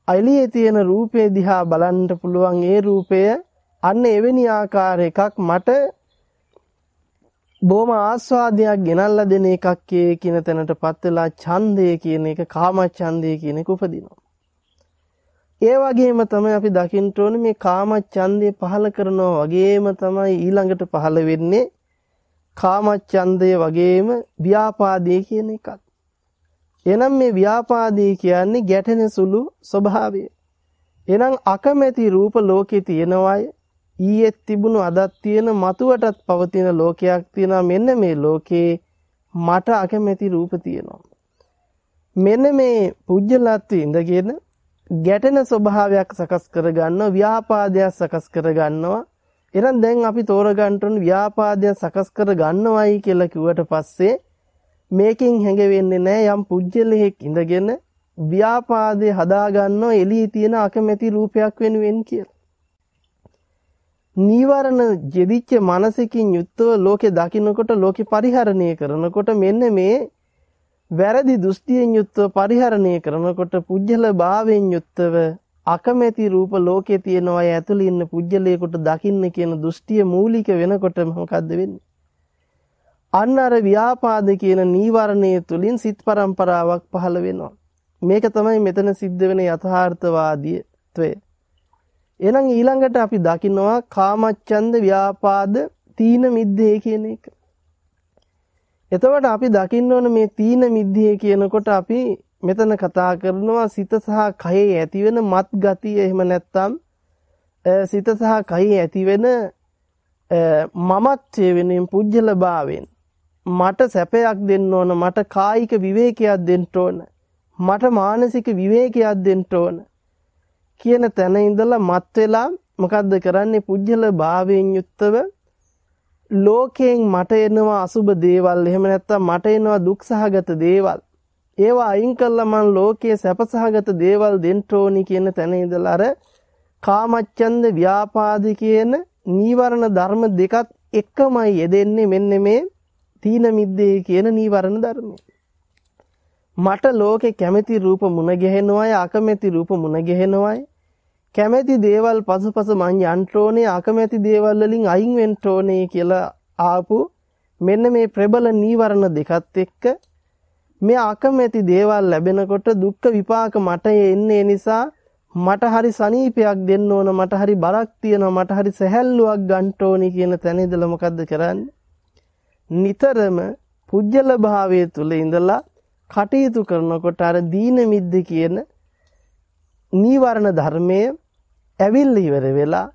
අයිලියේ තියෙන රූපේ දිහා බලන්න පුළුවන් ඒ රූපය අන්න එවැනි ආකාර එකක් මට බොහොම ආස්වාදයක් ගෙනල්ලා දෙන එකක් කියන තැනටපත් වෙලා ඡන්දය කියන එක කාම ඡන්දය කියන එක උපදිනවා. ඒ වගේම තමයි අපි දකින්න ඕනේ මේ කාමච්ඡන්දය පහල කරනවා වගේම තමයි ඊළඟට පහල වෙන්නේ කාමච්ඡන්දය වගේම ව්‍යාපාදේ කියන එකත්. එහෙනම් මේ ව්‍යාපාදේ කියන්නේ ගැටෙන සුළු ස්වභාවය. එහෙනම් අකමැති රූප ලෝකේ තියෙනවය ඊයේ තිබුණු අදත් තියෙන මතුවටත් පවතින ලෝකයක් තියෙනවා මෙන්න මේ ලෝකේ මට අකමැති රූප තියෙනවා. මෙන්න මේ පුජ්‍යලත්වයේ ඉඳගෙන ගැටෙන ස්වභාවයක් සකස් කරගන්නවා ව්‍යාපාදයක් සකස් කරගන්නවා එහෙනම් දැන් අපි තෝරගන්න ඕන ව්‍යාපාදයක් සකස් කරගන්නවයි කියලා කිව්වට පස්සේ මේකෙන් හැඟෙන්නේ නැහැ යම් පුජ්‍යලෙක් ඉඳගෙන ව්‍යාපාදේ හදාගන්නව එළියේ තියෙන අකමැති රූපයක් වෙනුවෙන් කියලා. නීවරණ ජෙදිච්ච මනසකින් යුක්තව ලෝකේ දකින්නකොට ලෝකේ පරිහරණය කරනකොට මෙන්න මේ වැරදි දෘෂ්ටියෙන් යුක්තව පරිහරණය කරනකොට පුජ්‍යල භාවයෙන් යුක්තව අකමැති රූප ලෝකේ තියෙනවා ඇතුළේ ඉන්න පුජ්‍යලයකට දකින්න කියන දෘෂ්ටිය මූලික වෙනකොට මොකද්ද වෙන්නේ? අන්න අර ව්‍යාපාද කියන නීවරණයේ තුලින් සිත් પરම්පරාවක් පහළ වෙනවා. මේක තමයි මෙතන සිද්ධ වෙන යථාර්ථවාදීත්වය. එහෙනම් ඊළඟට අපි දකිනවා කාමච්ඡන්ද ව්‍යාපාද තීන මිද්දේ කියන එක. එතකොට අපි දකින්න ඕන මේ තීන මිද්දේ කියනකොට අපි මෙතන කතා කරනවා සිත සහ කයේ ඇතිවෙන මත් ගතිය එහෙම නැත්නම් සිත සහ කයේ ඇතිවෙන මමත්වයේ වෙනින් පුජ්‍යල භාවයෙන් මට සැපයක් දෙන්න ඕන මට කායික විවේකයක් දෙන්න ඕන මට මානසික විවේකයක් දෙන්න ඕන කියන තැන ඉඳලා මත් වෙලා මොකද්ද කරන්නේ? පුජ්‍යල භාවයෙන් යුක්තව ලෝකයෙන් මට එනවා අසුබ දේවල්. එහෙම නැත්නම් මට එනවා දුක් සහගත දේවල්. ඒවා අයින් කළා මං ලෝකයේ සැපසහගත දේවල් දෙන්න ඕනි කියන තැන ඉඳලා අර කාමච්ඡන්ද ව්‍යාපාද කියන නීවරණ ධර්ම දෙකත් එකමයි යෙදෙන්නේ මෙන්න මේ තීන මිද්දේ කියන නීවරණ ධර්මය. මට ලෝකේ කැමැති රූප මුණ ගැහෙනවයි අකමැති රූප මුණ ගැහෙනවයි කැමැති දේවල් පසුපස මං යන්න ඕනේ අකමැති දේවල් වලින් අයින් වෙන්න ඕනේ කියලා ආපු මෙන්න මේ ප්‍රබල නීවරණ දෙකත් එක්ක මේ අකමැති දේවල් ලැබෙනකොට දුක්ඛ විපාක මට එන්නේ නිසා මට හරි සනීපයක් දෙන්න ඕන මට හරි බරක් තියෙනවා මට හරි සැහැල්ලුවක් ගන්න ඕනි කියන තැන ඉඳලා මොකද්ද කරන්නේ නිතරම පුජ්‍යල භාවයේ තුල ඉඳලා කටයුතු කරනකොට අර දීන මිද්ද කියන නීවරණ ධර්මයේ ඇවිල්ලා ඉවර වෙලා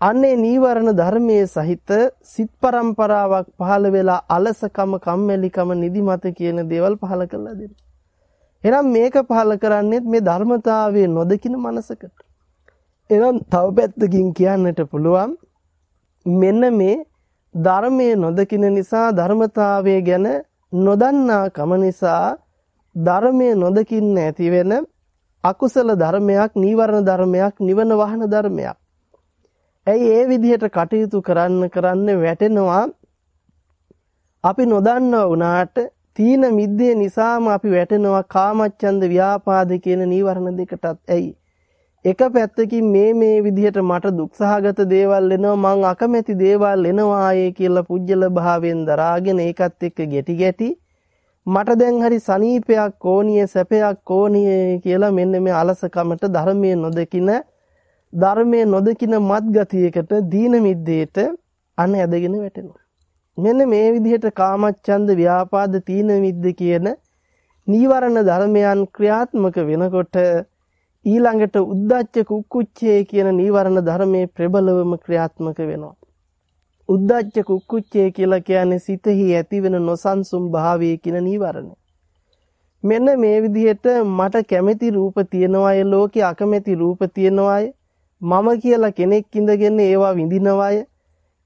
අන්නේ නීවරණ ධර්මයේ සහිත සිත් પરම්පරාවක් පහළ වෙලා අලසකම කම්මැලිකම නිදිමත කියන දේවල් පහළ කරලා දෙනවා. එහෙනම් මේක පහළ කරන්නේ මේ ධර්මතාවයේ නොදකින මනසකට. එහෙනම් තව පැත්තකින් කියන්නට පුළුවන් මෙන්න මේ ධර්මයේ නොදකින නිසා ධර්මතාවය ගැන නොදන්නා කම නිසා ධර්මයේ නොදකින්න ඇති වෙන අකුසල ධර්මයක්, නීවරණ ධර්මයක්, නිවන වහන ධර්මයක්. ඇයි ඒ විදිහට කටයුතු කරන්න කරන්න වැටෙනවා අපි නොදන්නව වුණාට තීන මිද්දේ නිසාම අපි වැටෙනවා කාමච්ඡන්ද ව්‍යාපාද කියන නීවරණ දෙකටත්. ඇයි? එක පැත්තකින් මේ මේ විදිහට මට දුක්සහගත දේවල් එනවා මං අකමැති දේවල් එනවා ආයේ කියලා පුජ්‍යල භාවයෙන් දරාගෙන ඒකත් එක්ක ගැටි ගැටි මට දැන් හරි සනීපයක් ඕනිය සැපයක් ඕනිය කියලා මෙන්න මේ අලසකමට ධර්මයේ නොදකින ධර්මයේ නොදකින මත්ගතියකට දීන මිද්දේට අන ඇදගෙන වැටෙනවා. මෙන්න මේ විදිහට කාමච්ඡන්ද ව්‍යාපාද තීන මිද්ද කියන නීවරණ ධර්මයන් ක්‍රියාත්මක වෙනකොට ඊළඟට උද්දච්ච කුක්කුච්චේ කියන නීවරණ ධර්මයේ ප්‍රබලවම ක්‍රියාත්මක වෙනවා. උද්දච්ච කුක්කුච්චය කියලා කියන්නේ සිතෙහි ඇතිවෙන නොසන්සුන් භාවයේ කියන නීවරණ. මෙන්න මේ විදිහට මට කැමැති රූප තියනවාය ලෝකේ අකමැති රූප තියනවාය මම කියලා කෙනෙක් ඉඳගෙන ඒවා විඳිනවාය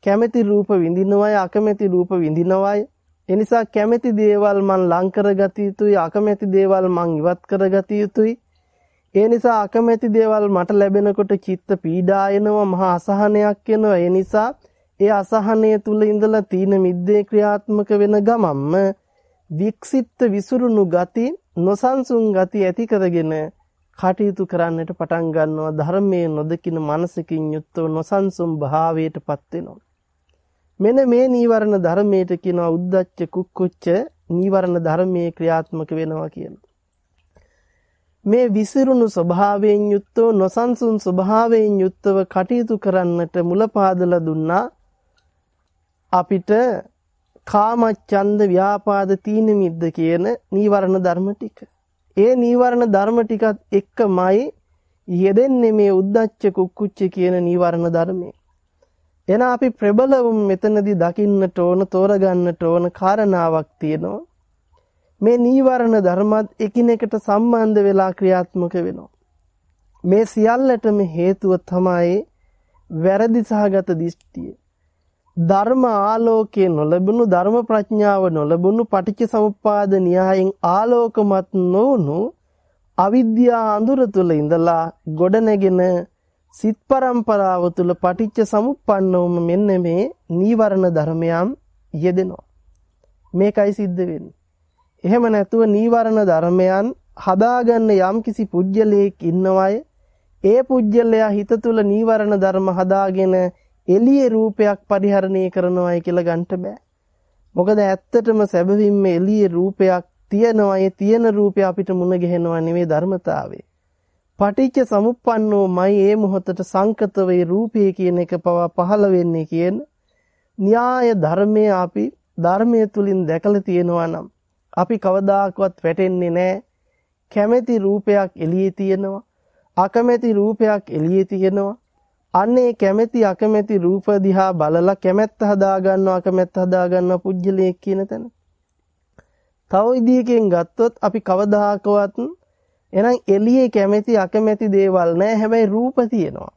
කැමැති රූප විඳිනවාය අකමැති රූප විඳිනවාය එනිසා කැමැති දේවල් මං ලං කරගත යුතුයි අකමැති දේවල් මං ඉවත් කරගත යුතුයි ඒ නිසා අකමැති දේවල් මට ලැබෙනකොට චිත්ත පීඩා එනවා මහා අසහනයක් එනවා. ඒ නිසා ඒ අසහනය තුල ඉඳලා තීන මිද්දේ ක්‍රියාත්මක වෙන ගමම්ම වික්සිත විසුරුණු ගති නොසන්සුන් ගති ඇති කරගෙන කටයුතු කරන්නට පටන් ගන්නවා. ධර්මයේ නොදකින මනසකින් යුක්තව නොසන්සුන් භාවයටපත් වෙනවා. මෙන්න මේ නීවරණ ධර්මයට කියනවා උද්දච්ච කුක්කුච්ච නීවරණ ධර්මයේ ක්‍රියාත්මක වෙනවා කියලා. මේ විසිරුණු ස්වභාවයෙන් යුක්තව නොසන්සුන් ස්වභාවයෙන් යුක්තව කටයුතු කරන්නට මුලපාදලා දුන්නා අපිට කාමච්ඡන්ද ව්‍යාපාද තීන මිද්ද කියන නීවරණ ධර්ම ටික. ඒ නීවරණ ධර්ම ටිකත් එක්කමයි යෙදෙන්නේ මේ උද්දච්ච කුක්කුච්ච කියන නීවරණ ධර්මේ. එන අපි ප්‍රබලවම මෙතනදී දකින්නට ඕන තෝරගන්නට ඕන කාරණාවක් තියෙනවා. මේ නීවරණ ධර්මත් එකිනෙකට සම්බන්ධ වෙලා ක්‍රියාත්මක වෙනවා. මේ සියල්ලටම හේතුව තමයි වැරදි සහගත දිෂ්ටිය. ධර්ම ආලෝකයේ නොලැබුණු ධර්ම ප්‍රඥාව නොලැබුණු පටිච්ච සමුප්පාද න්‍යායෙන් ආලෝකමත් නොවුණු අවිද්‍යා අඳුර තුල ඉඳලා ගොඩනැගෙන සිත් පරම්පරාව තුල පටිච්ච සමුප්පන්නවම මෙන්න මේ නීවරණ ධර්මයන් යෙදෙනවා මේකයි සිද්ධ වෙන්නේ එහෙම නැතුව නීවරණ ධර්මයන් හදාගන්න යම්කිසි පුජ්‍යලයක් ඉන්නවය ඒ පුජ්‍යලයා හිත තුල නීවරණ ධර්ම හදාගෙන එළියේ රූපයක් පරිහරණය කරනවායි කියලා ගන්න බෑ. මොකද ඇත්තටම සැබවින්ම එළියේ රූපයක් තියෙනවා. ඒ තියෙන රූපය අපිට මුණ ගැහෙනවා නෙවෙයි ධර්මතාවය. පටිච්ච සමුප්පන්නෝමයි ඒ මොහොතට සංකත වේ රූපය කියන එක පවා පහළ වෙන්නේ කියන න්‍යාය ධර්මයේ අපි ධර්මයේ තුලින් දැකලා තියෙනවා නම් අපි කවදාකවත් වැටෙන්නේ නැහැ. කැමැති රූපයක් එළියේ තියෙනවා. අකමැති රූපයක් එළියේ තියෙනවා. අන්නේ කැමැති අකමැති රූප දිහා බලලා කැමැත්ත හදා ගන්නවා අකමැත්ත හදා ගන්නවා පුජ්‍යලයක් කියන තැන. තව විදියකින් ගත්තොත් අපි කවදාකවත් එහෙනම් එළියේ කැමැති අකමැති දේවල් නැහැ හැබැයි රූප තියෙනවා.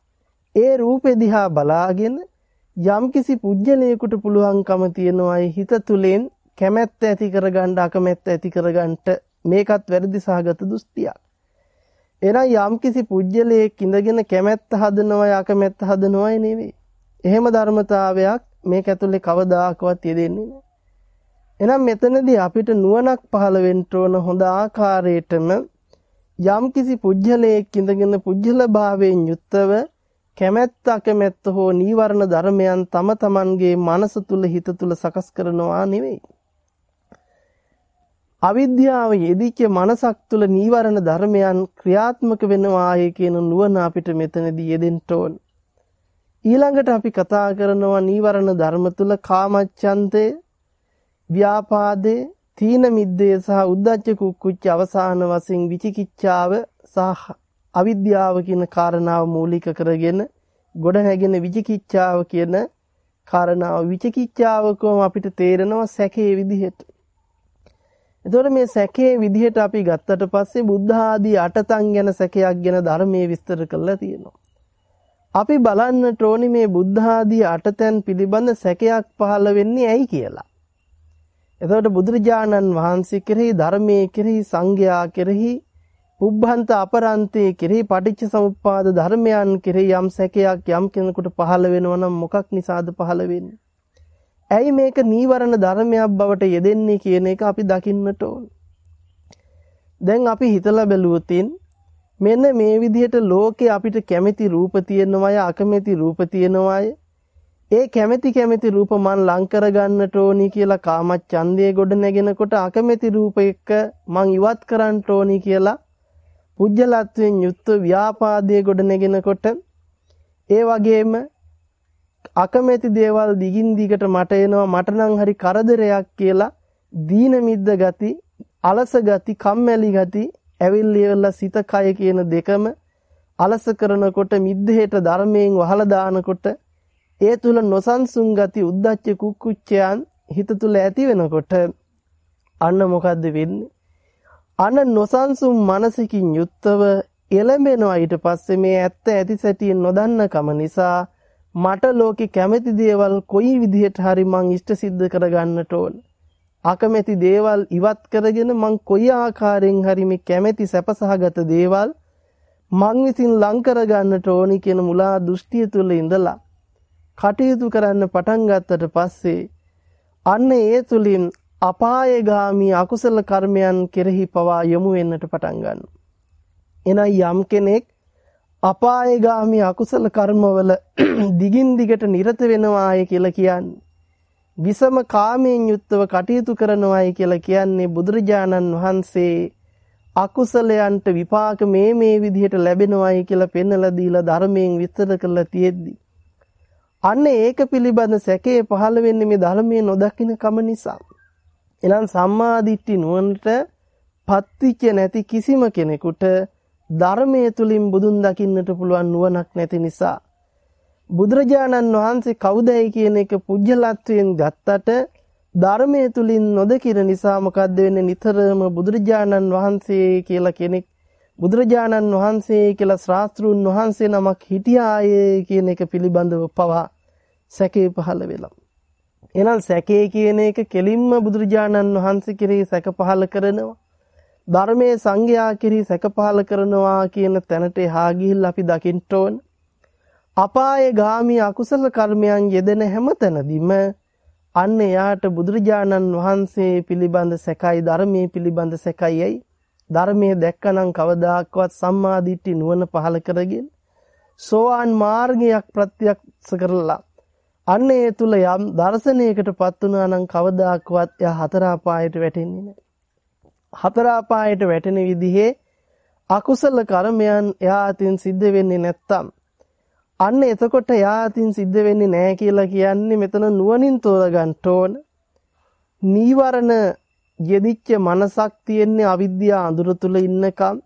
ඒ රූපේ දිහා බලාගෙන යම්කිසි පුජ්‍යලයකට පුළුවන්කම තියනවායි හිත තුලින් කැමැත්ත ඇති කරගන්න අකමැත්ත ඇති කරගන්න මේකත් වැරදි සහගත දෘෂ්ටියක්. එහෙනම් යම්කිසි පුජ්‍යලයක් ඉඳගෙන කැමැත්ත හදනවයි අකමැත්ත හදනවයි නෙවෙයි. එහෙම ධර්මතාවයක් මේක ඇතුලේ කවදාකවත් යෙදෙන්නේ නැහැ. එහෙනම් මෙතනදී අපිට නුවණක් පහළ වෙන්න ඕන හොඳ ආකාරයටම යම්කිසි පුජ්‍යලයක් ඉඳගෙන පුජ්‍යල භාවයෙන් යුක්තව කැමැත්ත අකමැත්ත හෝ නීවරණ ධර්මයන් තම තමන්ගේ මනස තුල හිත තුල සකස් කරනවා නෙවෙයි. අවිද්‍යාව යෙදිච්ච මනසක් තුල නීවරණ ධර්මයන් ක්‍රියාත්මක වෙනවායේ කියන නුවණ අපිට මෙතනදී යෙදෙන්න ඕන. ඊළඟට අපි කතා කරනවා නීවරණ ධර්ම තුල කාමච්ඡන්දේ, ව්‍යාපාදේ, තීන මිද්දේ සහ උද්ධච්ච කුක්කුච්ච අවසාන වශයෙන් විචිකිච්ඡාව සහ අවිද්‍යාව කියන කාරණාව මූලික කරගෙන ගොඩ නැගෙන විචිකිච්ඡාව කියන කාරණාව විචිකිච්ඡාව කොහොම අපිට තේරෙනවා සැකේ විදිහට. එතකොට මේ සැකේ විදිහට අපි ගත්තට පස්සේ බුද්ධ ආදී අටතන් ගැන සැකයක් ගැන ධර්මයේ විස්තර කරලා තියෙනවා. අපි බලන්නට ඕනි මේ බුද්ධ ආදී අටතන් පිළිබඳ සැකයක් පහළ වෙන්නේ ඇයි කියලා. එතකොට බුදුරජාණන් වහන්සේ කෙරෙහි ධර්මයේ කෙරෙහි සංඝයා කෙරෙහි පුබ්බන්ත අපරන්තේ කෙරෙහි පටිච්ච සමුප්පාද ධර්මයන් කෙරෙහි යම් සැකයක් යම් කෙනෙකුට පහළ වෙනවා නම් මොකක් නිසාද පහළ වෙන්නේ? ඇයි මේක නීවරණ ධර්මයක් බවට යෙදෙන්නේ කියන එක අපි දකින්නට ඕන. දැන් අපි හිතලා බැලුවොතින් මෙන්න මේ විදිහට ලෝකේ අපිට කැමති රූප තියෙනවය අකමැති රූප තියෙනවය ඒ කැමැති කැමැති රූප මන් ලං කරගන්නට ඕනි කියලා කාමච්ඡන්දයේ ගොඩ නැගෙනකොට අකමැති රූප එක්ක මං ඉවත් කරන්න ඕනි කියලා පුජ්‍යලත්වයෙන් යුක්ත ව්‍යාපාදයේ ගොඩ නැගෙනකොට ඒ වගේම අකමැති දේවල් දිගින් දිගට මට එනවා මට නම් හරි කරදරයක් කියලා දීන මිද්ද ගති අලස ගති කම්මැලි ගති ඇවිල්ලිවලා සිත කය කියන දෙකම අලස කරනකොට මිද්දේට ධර්මයෙන් වහලා දානකොට ඒ තුල නොසන්සුන් ගති උද්දච්ච කුක්කුච්චයන් හිත තුල ඇති වෙනකොට අන්න මොකද්ද වෙන්නේ? අන නොසන්සුන් මනසකින් යුක්තව එළඹෙනවා ඊට පස්සේ මේ ඇත්ත ඇති සැටියෙන් නොදන්නකම නිසා මට ලෝකේ කැමති දේවල් කොයි විදිහට හරි මං ඉෂ්ට සිද්ධ කරගන්නට ඕන. අකමැති දේවල් ඉවත් කරගෙන මං කොයි ආකාරයෙන් හරි මේ කැමැති සැපසහගත දේවල් මං විසින් ලං කරගන්නට ඕනි කියන මුලා දෘෂ්ටිය තුල ඉඳලා කටයුතු කරන්න පටන් ගත්තට පස්සේ අන්න ඒ තුලින් අපායගාමී අකුසල කර්මයන් කෙරෙහි පවා යොමු වෙන්නට පටන් ගන්නවා. එනයි යම් කෙනෙක් අපායගාමී අකුසල කර්මවල <clears throat> දිගින් දිගට නිරත වෙනවාය කියලා කියන්නේ විසම කාමයෙන් යුක්තව කටයුතු කරනවායි කියලා කියන්නේ බුදුරජාණන් වහන්සේ අකුසලයන්ට විපාක මේ මේ විදිහට ලැබෙනවායි කියලා පෙන්වලා දීලා ධර්මයෙන් විස්තර කරලා තියෙද්දි අන්න ඒක පිළිබඳ සැකේ පහළ වෙන්නේ මේ ධර්මයේ නොදකින කම නිසා. එනම් සම්මා දිට්ඨි නුවණට පත්විච්ච නැති කිසිම කෙනෙකුට ධර්මයේ තුලින් බුදුන් දකින්නට පුළුවන් නුවණක් නැති නිසා බුදුරජාණන් වහන්සේ කවුදයි කියන එක පුජ්‍යලත්වයෙන් ගත්තට ධර්මයේ තුලින් නොදකින නිසා මොකද්ද වෙන්නේ නිතරම බුදුරජාණන් වහන්සේ කියලා කෙනෙක් බුදුරජාණන් වහන්සේ කියලා ශාස්ත්‍රුන් වහන්සේ නමක් හිටියායේ කියන එක පිළිබඳව පවා සැකේ පහළ වෙලා. එහෙනම් සැකේ කියන එක කෙලින්ම බුදුරජාණන් වහන්සේ කෙරෙහි සැක පහළ කරනවා. ධර්මයේ සංගයා කෙරෙහි සැක පහළ කරනවා කියන තැනට එහා ගිහිල්ලා අපි දකින්න ඕන. අපායේ ගාමී අකුසල කර්මයන් යෙදෙන හැම තැනදීම අන්න එයාට බුදුරජාණන් වහන්සේ පිළිබඳ සැකයි ධර්මයේ පිළිබඳ සැකයියි ධර්මයේ දැක්කනම් කවදාක්වත් සම්මාදිට්ඨි නුවණ පහළ කරගෙන සෝවාන් මාර්ගයක් ප්‍රත්‍යක්ෂ කරලා අන්න ඒ තුල යම් දර්ශනයකටපත් වුණා නම් කවදාකවත් එයා හතර අපායට වැටෙන්නේ නැහැ. හතර අපායට වැටෙන විදිහේ අකුසල කර්මයන් එයා අතින් සිද්ධ වෙන්නේ නැත්තම් අන්න එතකොට එයා අතින් සිද්ධ වෙන්නේ නැහැ කියලා කියන්නේ මෙතන නුවණින් තෝරගන්න ඕන. නීවරණ යෙදිච්ච මනසක් තියෙන්නේ අවිද්‍යාව අඳුර තුල ඉන්නකම්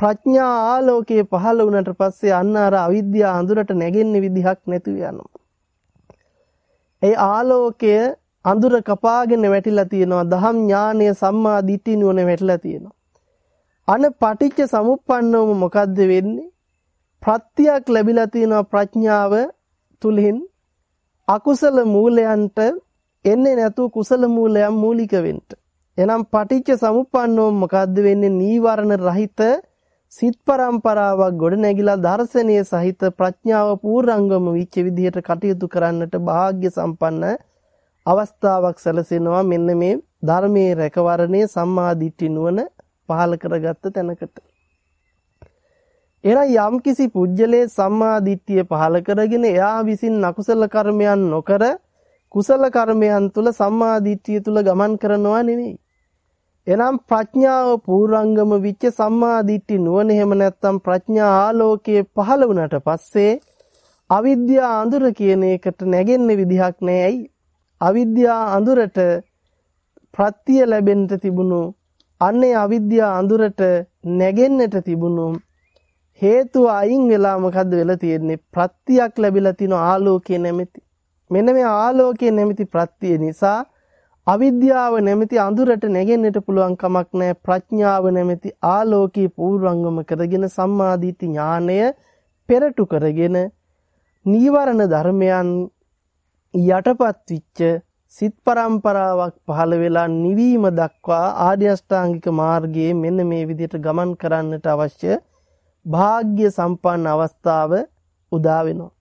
ප්‍රඥා ආලෝකයේ පහළ වුණාට පස්සේ අන්න අර අවිද්‍යාව අඳුරට නැගෙන්නේ විදිහක් නැතුව යනවා. ඒ ආලෝකය අඳුර කපාගෙන වැටිලා තියෙනවා. දහම් ඥානය සම්මා දිට්ඨි නුවණ වැටිලා තියෙනවා. අන පටිච්ච සමුප්පන්නවම මොකද්ද වෙන්නේ? ප්‍රත්‍යක් ලැබිලා තියෙනවා ප්‍රඥාව තුලින් අකුසල මූලයන්ට එන්නේ නැතුව කුසල මූලයන් මූලික වෙන්න. එනම් පටිච්ච සමුප්පන්නවම මොකද්ද වෙන්නේ? නීවරණ රහිත සිත් පරම්පරාවක් ගොඩ නැගිලා දර්ශනීය සහිත ප්‍රඥාව පූර්ණංගම විච්ච විදිහට කටයුතු කරන්නට වාග්ය සම්පන්න අවස්ථාවක් සැලසෙනවා මෙන්න මේ ධර්මයේ රැකවරණය සම්මා දිට්ඨි නුවණ පහල කරගත්ත තැනකට. එහෙනම් යම්කිසි පුජ්‍යලේ සම්මා දිට්ඨිය පහල කරගෙන එයා විසින් අකුසල කර්මයන් නොකර කුසල කර්මයන් තුල සම්මා දිට්ඨිය තුල ගමන් කරනවා නෙවෙයි. එනම් ප්‍රඥාව පූර්වංගම විච්ච සම්මා දිට්ඨි නුවණ එහෙම නැත්නම් ප්‍රඥා ආලෝකයේ පහළ වුණාට පස්සේ අවිද්‍යා අඳුර කියන එකට නැගෙන්න විදිහක් නැහැයි අවිද්‍යා අඳුරට ප්‍රත්‍ය ලැබෙන්න තිබුණු අන්නේ අවිද්‍යා අඳුරට නැගෙන්නට තිබුණු හේතුව අයින් වෙලා මොකද්ද වෙලා තියෙන්නේ? ප්‍රත්‍යක් ලැබිලා තින ආලෝකයේ නැමැති. මෙන්න මේ ආලෝකයේ නැමැති ප්‍රත්‍ය නිසා අවිද්‍යාව නැමැති අඳුරට නැගෙන්නට පුළුවන් කමක් නැහැ. ප්‍රඥාව නැමැති ආලෝකී පූර්වංගම කරගෙන සම්මාදිට්ඨි ඥානය පෙරටු කරගෙන නීවරණ ධර්මයන් යටපත් විච්ච සිත් પરම්පරාවක් පහළ වෙලා නිවීම දක්වා ආර්ය අෂ්ටාංගික මාර්ගයේ මෙන්න මේ විදිහට ගමන් කරන්නට අවශ්‍ය වාග්ය සම්පන්න අවස්ථාව උදා වෙනවා.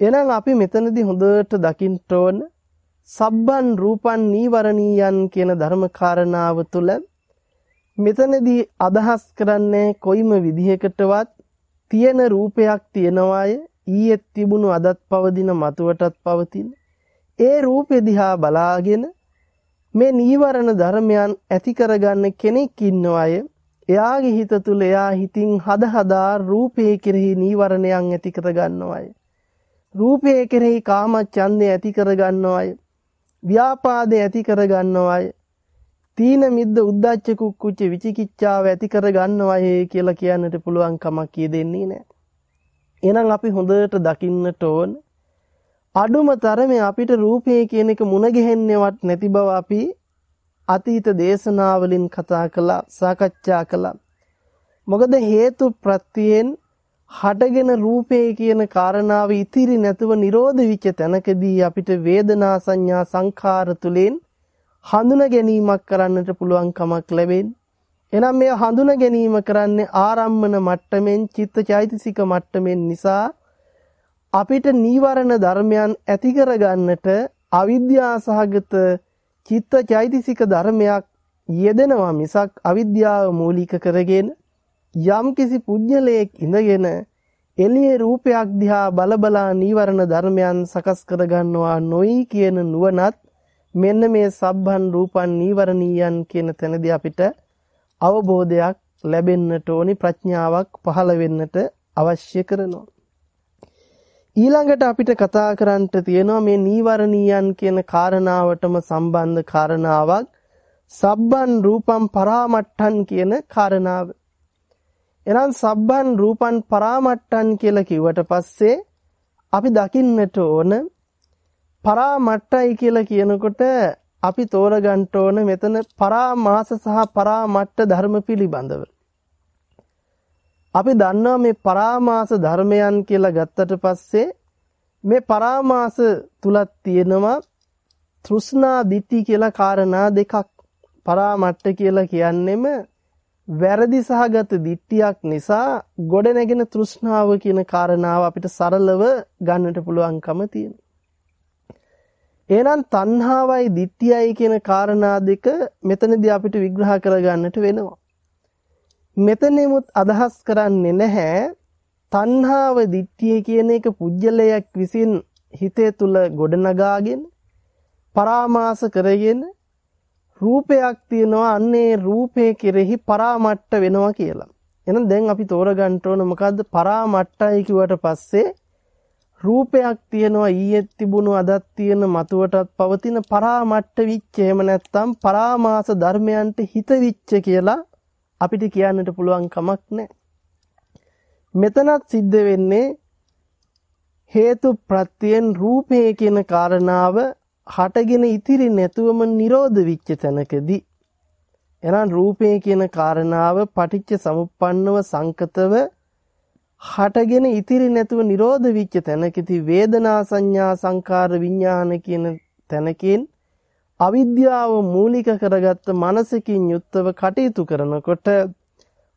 එහෙනම් අපි මෙතනදී හොඳට දකින්න ඕන සබ්බන් රූපන් නීවරණීයන් කියන ධර්ම කාරණාව තුළ මෙතනදී අදහස් කරන්නේ කොයිම විදිහකටවත් තියෙන රූපයක් තියනවාය ඊයේ තිබුණු අදත් පවදින මතුවටත් පවතින. ඒ රූපෙ දිහා බලාගෙන මේ නීවරණ ධර්මයන් ඇති කරගන්න කෙනෙක් ඉන්නවාය එයාගේ හිත තුල එයා හිතින් හද හදා රූපේ කෙරෙහි නීවරණයන් ඇති කරගන්නවාය රූපේ කෙරෙහි කාමච්ඡන්දය ඇති කරගන්නවාය ව්‍යාපාදේ ඇති කර ගන්නවයි තීන මිද්ද උද්දච්ච කුක්කුච්ච විචිකිච්ඡාව ඇති කර ගන්නවයි කියලා කියන්නට පුළුවන් කමක් කියෙදෙන්නේ නැහැ. එහෙනම් අපි හොඳට දකින්නට ඕන අඩුම තරමේ අපිට රූපේ කියන එක මුණ ගැහෙන්නේවත් නැති බව අපි අතීත දේශනාවලින් කතා කළා සාකච්ඡා කළා. මොකද හේතු ප්‍රත්‍යයෙන් හටගෙන රූපේ කියන කාරණාව ඉතිරි නැතුව නිරෝධ විච්ච තැනකදී අපිට වේදනා සංඥා සංඛාර තුලින් හඳුන ගැනීමක් කරන්නට පුළුවන් කමක් ලැබෙන්නේ. එහෙනම් මේ හඳුන ගැනීම කරන්නේ ආරම්මන මට්ටමින් චිත්තචෛතසික මට්ටමින් නිසා අපිට නීවරණ ධර්මයන් ඇති කරගන්නට අවිද්‍යා සහගත චිත්තචෛතසික ධර්මයක් යෙදෙනවා මිසක් අවිද්‍යාව මූලික කරගෙන යම්කිසි පුජ්‍යලයක් ඉඳගෙන එළියේ රූපයක් දිහා බලබලා නීවරණ ධර්මයන් සකස් කරගන්නවා නොයි කියන නුවණත් මෙන්න මේ සබ්බන් රූපන් නීවරණීයන් කියන තැනදී අපිට අවබෝධයක් ලැබෙන්නට ඕනි ප්‍රඥාවක් පහළ වෙන්නට අවශ්‍ය කරනවා. ඊළඟට අපිට කතා කරන්නට තියෙනවා මේ නීවරණීයන් කියන කාරණාවටම සම්බන්ධ කාරණාවක් සබ්බන් රූපම් පරාමට්ටන් කියන කාරණාව. එහෙනම් සබ්බන් රූපන් පරාමට්ටන් කියලා කිව්වට පස්සේ අපි දකින්නට ඕන පරාමට්ටයි කියලා කියනකොට අපි තෝරගන්න ඕන මෙතන පරාමාස සහ පරාමට්ට ධර්ම පිළිබඳව. අපි දන්නවා මේ පරාමාස ධර්මයන් කියලා ගත්තට පස්සේ මේ පරාමාස තුලක් තියෙනවා තෘෂ්ණා දිටි කියලා කාරණා දෙකක්. පරාමට්ට කියලා කියන්නෙම වැරදි සහගත දිට්ටියක් නිසා ගොඩ නැගෙන තෘෂ්ණාව කියන කාරණාව අපිට සරලව ගන්නට පුළුවන්කම තියෙනවා. එහෙනම් තණ්හාවයි දිට්ඨියයි කියන කාරණා දෙක මෙතනදී අපිට විග්‍රහ කරගන්නට වෙනවා. මෙතනෙමුත් අදහස් කරන්නේ නැහැ තණ්හාව දිට්ඨිය කියන එක පුජ්‍යලයක් විසින් හිතේ තුල ගොඩනගාගෙන පරාමාස කරගෙන රූපයක් තියෙනවා අන්නේ රූපේ කෙරෙහි පරාමට්ට වෙනවා කියලා. එහෙනම් දැන් අපි තෝරගන්න ඕන මොකද්ද පරාමට්ටයි කිව්වට පස්සේ රූපයක් තියෙනවා ඊයේ තිබුණු අදත් තියෙන මතුවටත් පවතින පරාමට්ට විච්ච එහෙම නැත්නම් පරාමාස ධර්මයන්ට හිත විච්ච කියලා අපිට කියන්නට පුළුවන් කමක් නැහැ. මෙතනත් සිද්ධ වෙන්නේ හේතු ප්‍රත්‍යයෙන් රූපේ කියන කාරණාව හටගෙන ඉතිරි නැතුවම නිරෝධ වෙච්ච තැනකදී එහෙනම් රූපේ කියන කාරණාව පටිච්ච සමුප්පන්නව සංකතව හටගෙන ඉතිරි නැතුව නිරෝධ වෙච්ච තැනකදී වේදනා සංඥා සංකාර විඥාන කියන තැනකින් අවිද්‍යාව මූලික කරගත්ත මනසකින් යුක්තව කටයුතු කරනකොට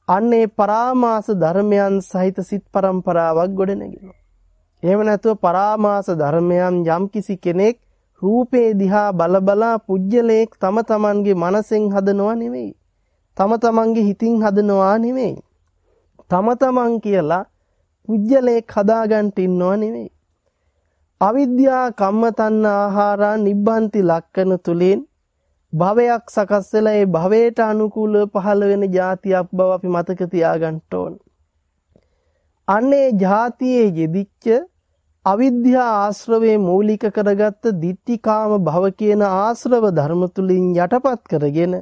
අන්නේ පරාමාස ධර්මයන් සහිත සිත් પરම්පරාවක් ගොඩනගෙනවා. එහෙම නැතුව පරාමාස ධර්මයන් යම්කිසි කෙනෙක් රූපේ දිහා බල බලා පුජ්‍යලේක් තම තමන්ගේ මනසෙන් හදනවා නෙවෙයි. තම තමන්ගේ හිතින් හදනවා නෙවෙයි. තම තමන් කියලා විද්‍යාලයක් හදාගන්න ඉන්නව නෙවෙයි. අවිද්‍යා කම්ම තණ්හා ආහාරා නිබ්බන්ති ලක්කන තුලින් භවයක් සකස් වෙලා ඒ භවයට අනුකූලව පහළ වෙන જાතියක් බව අපි මතක තියාගන්න ඕන. අන්නේ જાතියේ යෙදිච්ච අවිද්‍යා ආශ්‍රවේ මූලික කරගත්ත ditthිකාම භව කියන ආශ්‍රව ධර්ම තුලින් යටපත් කරගෙන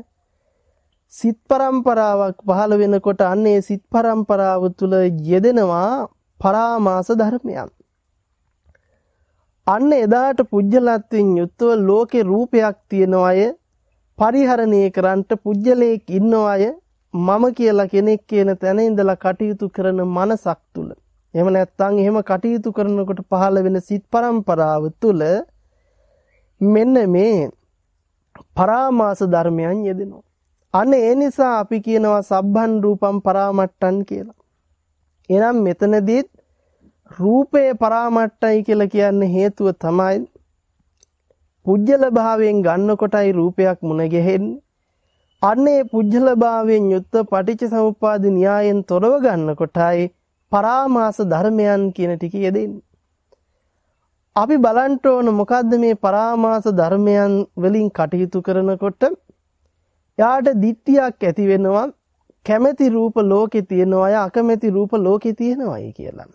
සිත් පරම්පරාවක් පහළ වෙනකොට අන්නේ සිත් පරම්පරාව තුල යෙදෙනවා පරාමාස ධර්මයන්. අන්න එදාට පුජ්‍යලත්වෙන් යුක්තව ලෝකේ රූපයක් තියෙන අය පරිහරණය කරන්නට පුජ්‍යලයක් ඉන්න අය මම කියලා කෙනෙක් කියන තැන ඉඳලා කටයුතු කරන මනසක් තුල එහෙම නැත්නම් එහෙම කටයුතු කරනකොට පහළ වෙන සිත් પરම්පරාව තුල මෙන්න මේ පරාමාස ධර්මයන් යෙදෙනවා. අන්න ඒ නිසා අපි කියනවා සබ්බන් රූපම් පරාමට්ටන් කියලා. එනම් මෙතනදීත් රූපේ පරාමට්ටයි කියලා කියන්නේ හේතුව තමයි පුජ්‍යල භාවයෙන් ගන්නකොටයි රූපයක් මුණ ගැහෙන්නේ. අන්නේ පුජ්‍යල භාවයෙන් යුක්ත පටිච්ච සමුප්පාද න්‍යායෙන් තොරව ගන්නකොටයි පරාමාස ධර්මයන් කියන ටික යෙදෙන්නේ. අපි බලන්න ඕන මොකද්ද මේ පරාමාස ධර්මයන් වලින් කටයුතු කරනකොට යාට දිට්ඨියක් ඇති වෙනවා කැමැති රූප ලෝකේ තියෙනවා අය අකමැති රූප ලෝකේ තියෙනවායි කියලා.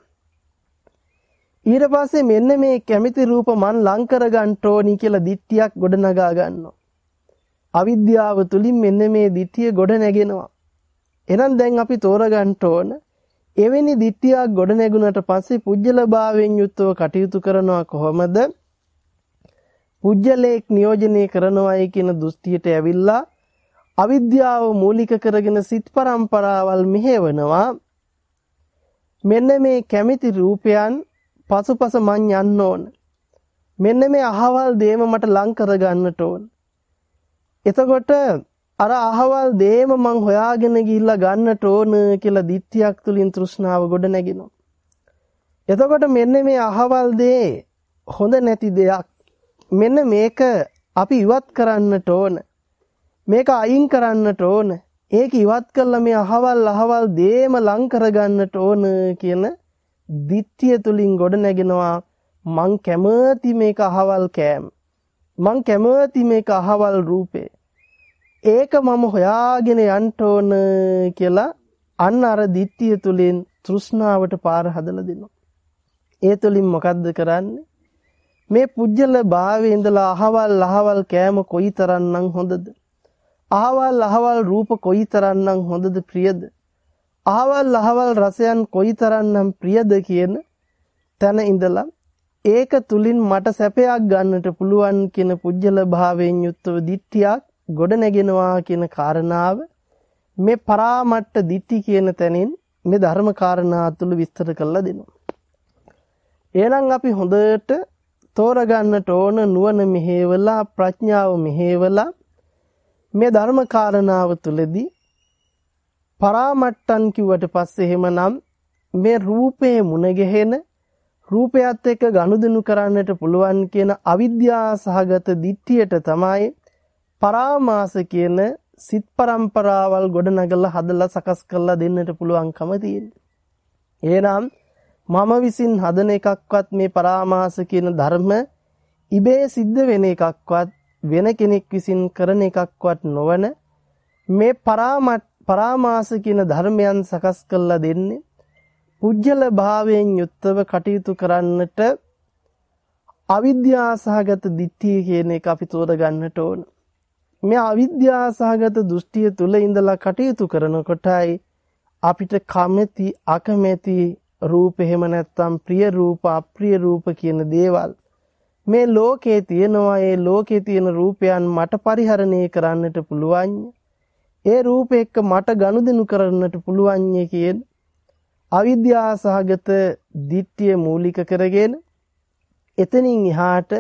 ඊට පස්සේ මෙන්න මේ කැමැති රූප මන් ලං කර ගන්න ඕනි කියලා දිට්ඨියක් ගොඩනගා ගන්නවා. අවිද්‍යාව තුලින් මෙන්න මේ දිට්ඨිය ගොඩ නැගෙනවා. එහෙනම් දැන් අපි තෝරගන්න ඕන එවැනි දිට්ඨියක් ගොඩ නැගුණට පස්සේ පුජ්‍යල භාවයෙන් යුක්තව කටයුතු කරනවා කොහොමද? පුජ්‍යලේක් නියෝජනය කරනවායි කියන දෘෂ්ටියට ඇවිල්ලා අවිද්‍යාව මූලික කරගෙන සිත් પરම්පරාවල් මෙහෙවනවා මෙන්න මේ කැමැති රූපයන් පසුපස මං යන්න ඕන මෙන්න මේ අහවල් දේම මට ලං කර ගන්නට ඕන එතකොට අර අහවල් දේම මං හොයාගෙන ගිහිල්ලා ගන්නට ඕන කියලා දිත්‍යයක් තුලින් තෘෂ්ණාව ගොඩ නැගිනවා. එතකොට මෙන්න මේ අහවල් දේ හොඳ නැති දෙයක්. මෙන්න මේක අපි ඉවත් කරන්නට ඕන. මේක අයින් කරන්නට ඕන. ඒක ඉවත් කළා මේ අහවල් අහවල් දේම ලං කරගන්නට ඕන කියන දිත්‍ය තුලින් ගොඩ නැගෙනවා මං කැමති මේක අහවල් කෑම. මං කැමති මේක අහවල් රූපේ. ඒක මම හොයාගෙන යන්න ඕන කියලා අන්න අර දිට්ඨිය තුලින් තෘෂ්ණාවට පාර හදලා දෙනවා. ඒ තුලින් මොකද්ද කරන්නේ? මේ පුජ්‍යල භාවයේ ඉඳලා අහවල් අහවල් කෑම කොයිතරම්නම් හොඳද? අහවල් අහවල් රූප කොයිතරම්නම් හොඳද ප්‍රියද? අහවල් අහවල් රසයන් කොයිතරම්නම් ප්‍රියද කියන තැන ඉඳලා ඒක තුලින් මට සැපයක් ගන්නට පුළුවන් කියන පුජ්‍යල භාවයෙන් යුක්තව දිට්ඨියක් ගොඩනගෙනවා කියන කාරණාව මේ පරාමට්ට දිට්ඨි කියන තැනින් මේ ධර්ම කාරණා තුල විස්තර කරලා දෙනවා. එහෙනම් අපි හොඳට තෝරගන්නට ඕන නුවණ මෙහෙवला ප්‍රඥාව මෙහෙवला මේ ධර්ම කාරණාව තුලදී පරාමට්ටන් කිව්වට පස්සේ එහෙමනම් මේ රූපේ මුණ ගැහෙන රූපයත් එක්ක ගනුදෙනු කරන්නට පුළුවන් කියන අවිද්‍යා සහගත දිට්ඨියට තමයි පරාමාස කියන සිත් પરම්පරාවල් ගොඩනගලා හදලා සකස් කරලා දෙන්නට පුළුවන්කම තියෙනවා. එහෙනම් මම විසින් හදන එකක්වත් මේ පරාමාස කියන ධර්ම ඉබේ සිද්ධ වෙන එකක්වත් වෙන කෙනෙක් විසින් කරන එකක්වත් නොවන මේ පරාමාස කියන ධර්මයන් සකස් කරලා දෙන්නේ පුජ්‍යල භාවයෙන් යුක්තව කටයුතු කරන්නට අවිද්‍යාසහගත දිට්ඨිය කියන එක අපි තෝරගන්නට ඕන. මේ අවිද්‍යාසහගත දෘෂ්ටිය තුල ඉඳලා කටයුතු කරනකොටයි අපිට කැමැති අකමැති රූප එහෙම නැත්නම් ප්‍රිය රූප අප්‍රිය රූප කියන දේවල් මේ ලෝකේ තියෙනවා ඒ ලෝකේ තියෙන රූපයන් මට පරිහරණය කරන්නට පුළුවන්. ඒ රූප එක්ක මට ගනුදෙනු කරන්නට පුළුවන් කියන අවිද්‍යාසහගත දිට්ඨිය මූලික කරගෙන එතනින් එහාට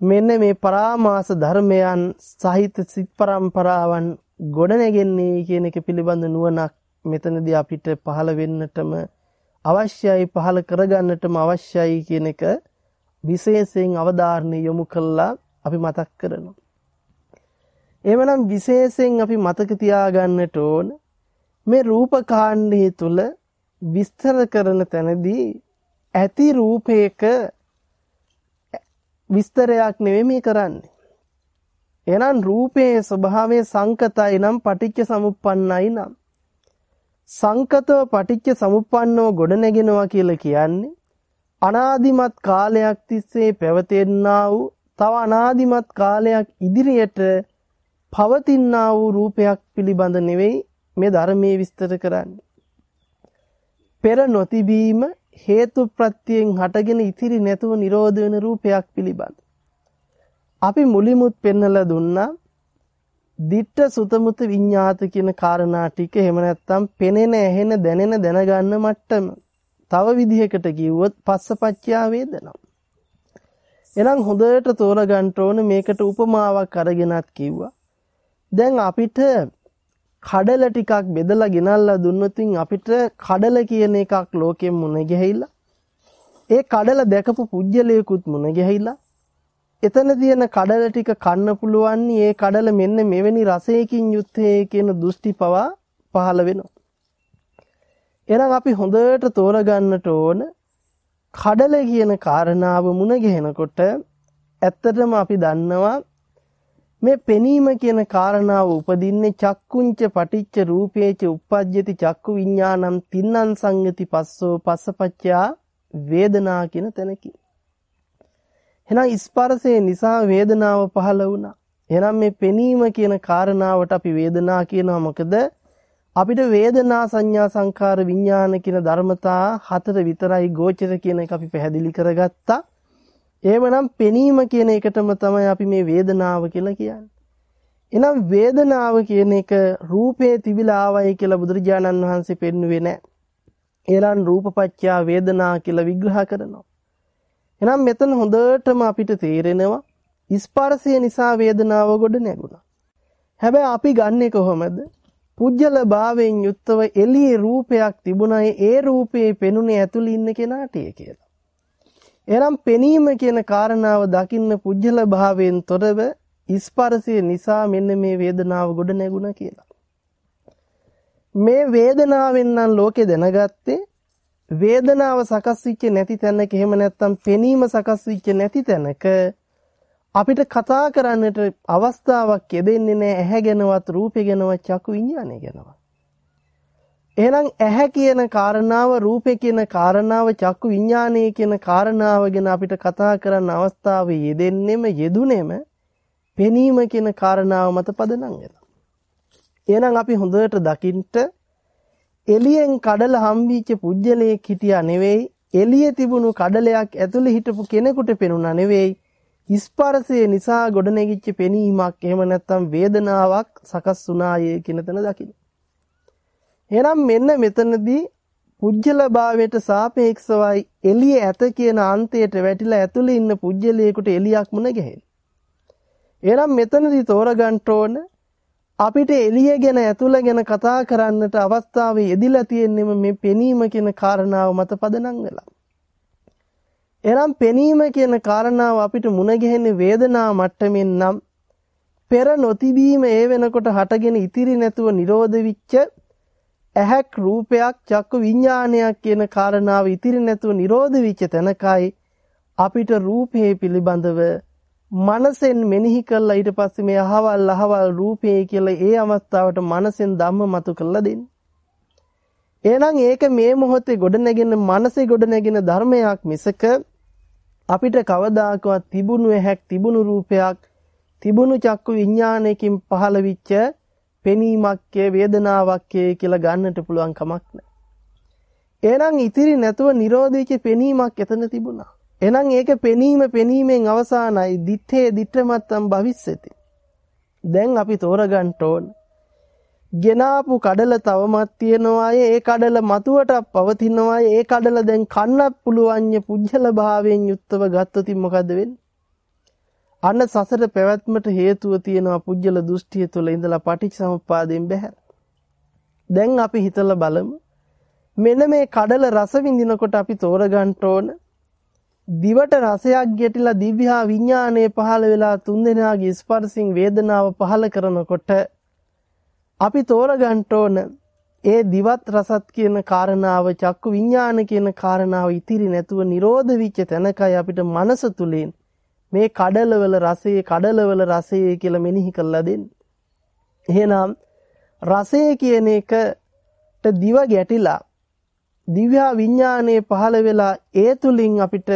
මෙන්න මේ පරාමාස ධර්මයන් සහිත සිත් પરම්පරාවන් ගොඩනැගෙන්නේ කියන එක පිළිබඳ නුවණක් මෙතනදී අපිට පහළ වෙන්නටම අවශ්‍යයි පහළ කරගන්නටම අවශ්‍යයි කියන එක විශේෂයෙන් අවධාරණය යොමු කළා අපි මතක් කරනවා. එවනම් විශේෂයෙන් අපි මතක තියාගන්නට ඕන මේ රූප කාණ්ඩයේ තුල විස්තර කරන තැනදී ඇති රූපයක විස්තරයක් නෙවෙයි මේ කරන්නේ. එහෙනම් රූපයේ ස්වභාවය සංකතයි නම් පටිච්ච සමුප්පන්නයි නම් සංකතව පටිච්ච සමුප්පන්නව ගොඩනගෙනවා කියලා කියන්නේ අනාදිමත් කාලයක් තිස්සේ පැවතෙන්නා වූ තව අනාදිමත් කාලයක් ඉදිරියට පවතිනා වූ රූපයක් පිළිබඳ නෙවෙයි මේ ධර්මයේ විස්තර කරන්නේ. පෙර නොතිබීම හේතු ප්‍රත්‍යයෙන් හටගෙන ඉතිරි නැතුව නිරෝධ වෙන රූපයක් පිළිබඳ. අපි මුලිමුත් පෙන්නලා දුන්නා දිට්ඨ සුතමුත විඤ්ඤාත කියන කාරණා ටික එහෙම නැත්නම් පෙනෙන ඇහෙන දැනෙන දැනගන්න මට්ටම. තව විදිහකට කිව්වොත් පස්සපච්චයා වේදනා. එහෙනම් හොඳට තෝරගන්න ඕන මේකට උපමාවක් අරගෙනත් කිව්වා. දැන් අපිට කඩල ටිකක් බෙදලා ගෙනල්ලා දුන්නොතින් අපිට කඩල කියන එකක් ලෝකෙන් මුණ ගැහිලා ඒ කඩල දැකපු පුජ්‍යලයකුත් මුණ ගැහිලා එතන තියෙන කඩල ටික කන්න පුළුවන් ඒ කඩල මෙන්න මෙවැනි රසයකින් යුත්තේ කියන දෘෂ්ටි පවා පහළ වෙනවා. එහෙනම් අපි හොඳට තෝරගන්නට ඕන කඩල කියන කාරණාව මුණ ගැහෙනකොට ඇත්තටම අපි දන්නවා මේ පෙනීම කියන කාරණාව උපදින්නේ චක්කුංච පටිච්ච රූපේච uppajjati චක්කු විඥානං තින්නං සංගති පස්සෝ පස්සපච්චා වේදනා කියන තැනකින්. එහෙනම් ස්පර්ශය නිසා වේදනාව පහළ වුණා. එහෙනම් මේ පෙනීම කියන කාරණාවට අපි වේදනා කියනවා මොකද අපිට වේදනා සංඥා සංකාර විඥාන කියන ධර්මතා හතර විතරයි ගෝචර කියන එක අපි පැහැදිලි කරගත්තා. එහෙමනම් පෙනීම කියන එකටම තමයි අපි මේ වේදනාව කියලා කියන්නේ. එහෙනම් වේදනාව කියන එක රූපේ තිබිලා ආවයි කියලා බුදුරජාණන් වහන්සේ පෙන්වුවේ නැහැ. එහෙනම් රූපපච්චයා වේදනා කියලා විග්‍රහ කරනවා. එහෙනම් මෙතන හොඳටම අපිට තේරෙනවා ස්පර්ශය නිසා වේදනාව ගොඩ නැගුණා. හැබැයි අපි ගන්නෙ කොහොමද? පුජ්‍යල භාවයෙන් යුක්තව එළියේ රූපයක් තිබුණා ඒ රූපේ පෙනුනේ ඇතුළේ ඉන්න කෙනාට කියලා. එනම් පෙනීම කියන කාරණාව දකින්න පුජ්‍යල භාවයෙන් තොරව ස්පර්ශය නිසා මෙන්න මේ වේදනාව ගොඩ නැගුණා කියලා. මේ වේදනාවෙන් නම් ලෝකේ දැනගත්තේ වේදනාව සකස් වෙච්ච නැති තැනක එහෙම නැත්නම් පෙනීම සකස් වෙච්ච නැති තැනක අපිට කතා කරන්නට අවස්ථාවක් යෙදෙන්නේ නැහැ ඇහැ ගැනවත් රූපේ ගැනවත් චක්කු විඤ්ඤාණය ගැනවත්. එහෙනම් ඇහැ කියන කාරණාව රූපේ කියන කාරණාව චක්කු විඥානයේ කියන කාරණාව ගැන අපිට කතා කරන්න අවස්ථාව යෙදෙන්නෙම යෙදුනේම පෙනීම කියන කාරණාව මත පදනම් වෙනවා. එහෙනම් අපි හොඳට දකින්ට එළියෙන් කඩල හම්බීච්ච පුජ්‍යලයක් හිටියා නෙවෙයි එළියේ තිබුණු කඩලයක් ඇතුලේ හිටපු කෙනෙකුට පෙනුණා නෙවෙයි ස්පර්ශය නිසා ගොඩනැගිච්ච පෙනීමක් එහෙම නැත්නම් වේදනාවක් සකස් වුණායේ කියන තැන දකින්න. එහෙනම් මෙන්න මෙතනදී පුජ්‍යල භාවයට සාපේක්ෂවයි එළිය ඇත කියන අන්තයට වැටිලා ඇතුලේ ඉන්න පුජ්‍යලයකට එළියක් මුණ ගැහෙන. එහෙනම් මෙතනදී තෝරගන්න ඕන අපිට එළිය ගැන ඇතුළ ගැන කතා කරන්නට අවස්ථාවේ යෙදිලා තියෙන්නම මේ පෙනීම කියන කාරණාව මත පදනම් වෙලා. එනම් පෙනීම කියන කාරණාව අපිට මුණ ගැහෙන්නේ වේදනා මට්ටමින් නම් පෙර නොතිබීම ඒ වෙනකොට හටගෙන ඉතිරි නැතුව නිරෝධ විච්ච ඇහැක් රූපයක් චක්කු විඥානයක් කියන කාරණාව ඉතිරි නැතුව නිරෝධ වෙච්ච තැනකයි අපිට රූපේ පිළිබඳව මනසෙන් මෙනෙහි කළා ඊට පස්සේ මේ අහවල් අහවල් රූපේ කියලා ඒ අවස්ථාවට මනසෙන් ධම්ම මතු කළා දෙන්නේ. එහෙනම් ඒක මේ මොහොතේ ගොඩනැගෙන මනසේ ගොඩනැගෙන ධර්මයක් මිසක අපිට කවදාකවත් තිබුණු ඇහැක් තිබුණු රූපයක් තිබුණු චක්කු විඥානයකින් පහළ විච්ච පෙනීමක්කේ වේදනාවක්කේ කියලා ගන්නට පුළුවන් කමක් නැහැ. එහෙනම් ඉතිරි නැතුව නිරෝධීච පෙනීමක් එතන තිබුණා. එහෙනම් ඒක පෙනීම පෙනීමෙන් අවසానයි දිත්තේ දිත්තමත්තම් භවිස්සති. දැන් අපි තෝරගන්න ඕන. ගෙනාපු කඩල තවමත් තියෙනවායේ ඒ කඩල මතුවට පවතිනවායේ ඒ කඩල දැන් කන්නත් පුළුවන්ය පුජ්‍යල භාවයෙන් යුක්තව ගත්තොත් මොකද වෙන්නේ? අන්න සසර පැවැත්මට හේතුව තියෙනවා පුජ්‍යල දෘෂ්ටිය තුළ ඉඳලා පටිච්චසමුප්පාදයෙන් බැහැ. දැන් අපි හිතලා බලමු. මෙන්න මේ කඩල රස විඳිනකොට අපි තෝරගන්න ඕන දිවට රසයක් ගැටිලා දිව්‍යා විඥානයේ පහළ වෙලා තුන්දෙනාගේ ස්පර්ශින් වේදනාව පහළ කරනකොට අපි තෝරගන්න ඕන ඒ දිවත් රසත් කියන කාරණාව චක්කු විඥාන කියන කාරණාව ඉතිරි නැතුව නිරෝධ විච්ච තැනකයි අපිට මනස තුලින් මේ කඩලවල රසය කඩලවල රසය කියලා මෙනෙහි කරලා දෙන්නේ. එහෙනම් රසය කියන එකට දිව ගැටිලා දිව්‍යා විඥානයේ පහළ වෙලා ඒ තුලින් අපිට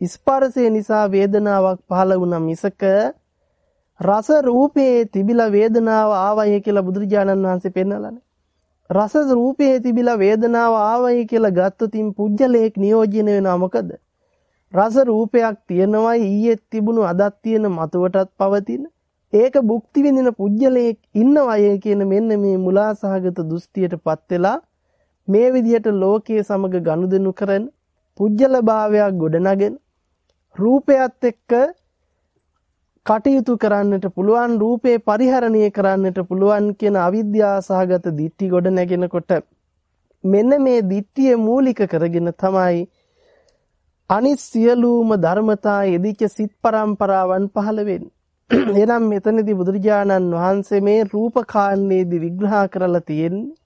ස්පර්ශය නිසා වේදනාවක් පහළ වුණා මිසක රස රූපේ තිබිලා වේදනාව ආවයි කියලා බුදුරජාණන් වහන්සේ පෙන්නලානේ. රස රූපේ තිබිලා වේදනාව ආවයි කියලා ගත්තොතින් පුජ්‍යලයක් නියෝජනය වෙනවා මොකද? රස රූපයක් තියෙනවයි ඊයේ තිබුණු අදත් තියෙන මතුවටත් පවතින ඒක භුක්ති විඳින පුජ්‍යලයක් ඉන්නවයි කියන මෙන්න මේ මුලාසහගත දෘෂ්ටියටපත් වෙලා මේ විදිහට ලෝකයේ සමග ගනුදෙනු කරන පුජ්‍යල භාවයක් ගොඩනගෙන රූපයත් එක්ක කටයුතු කරන්නට පුළුවන් රූපේ පරිහරණය කරන්නට පුළුවන් කියන අවිද්‍යා සහගත දිට්ටි ගොඩ නැගෙනකොට මෙන්න මේ දිට්ටිය මූලික කරගෙන තමයි අනිත් සියලුම ධර්මතා යෙදිච්ච සිත් පරම්පරාවන් පහළ වෙන්නේ. එනම් මෙතනදී බුදුරජාණන් වහන්සේ මේ රූපකාණ්ඩයේදී විග්‍රහ කරලා තියෙන්නේ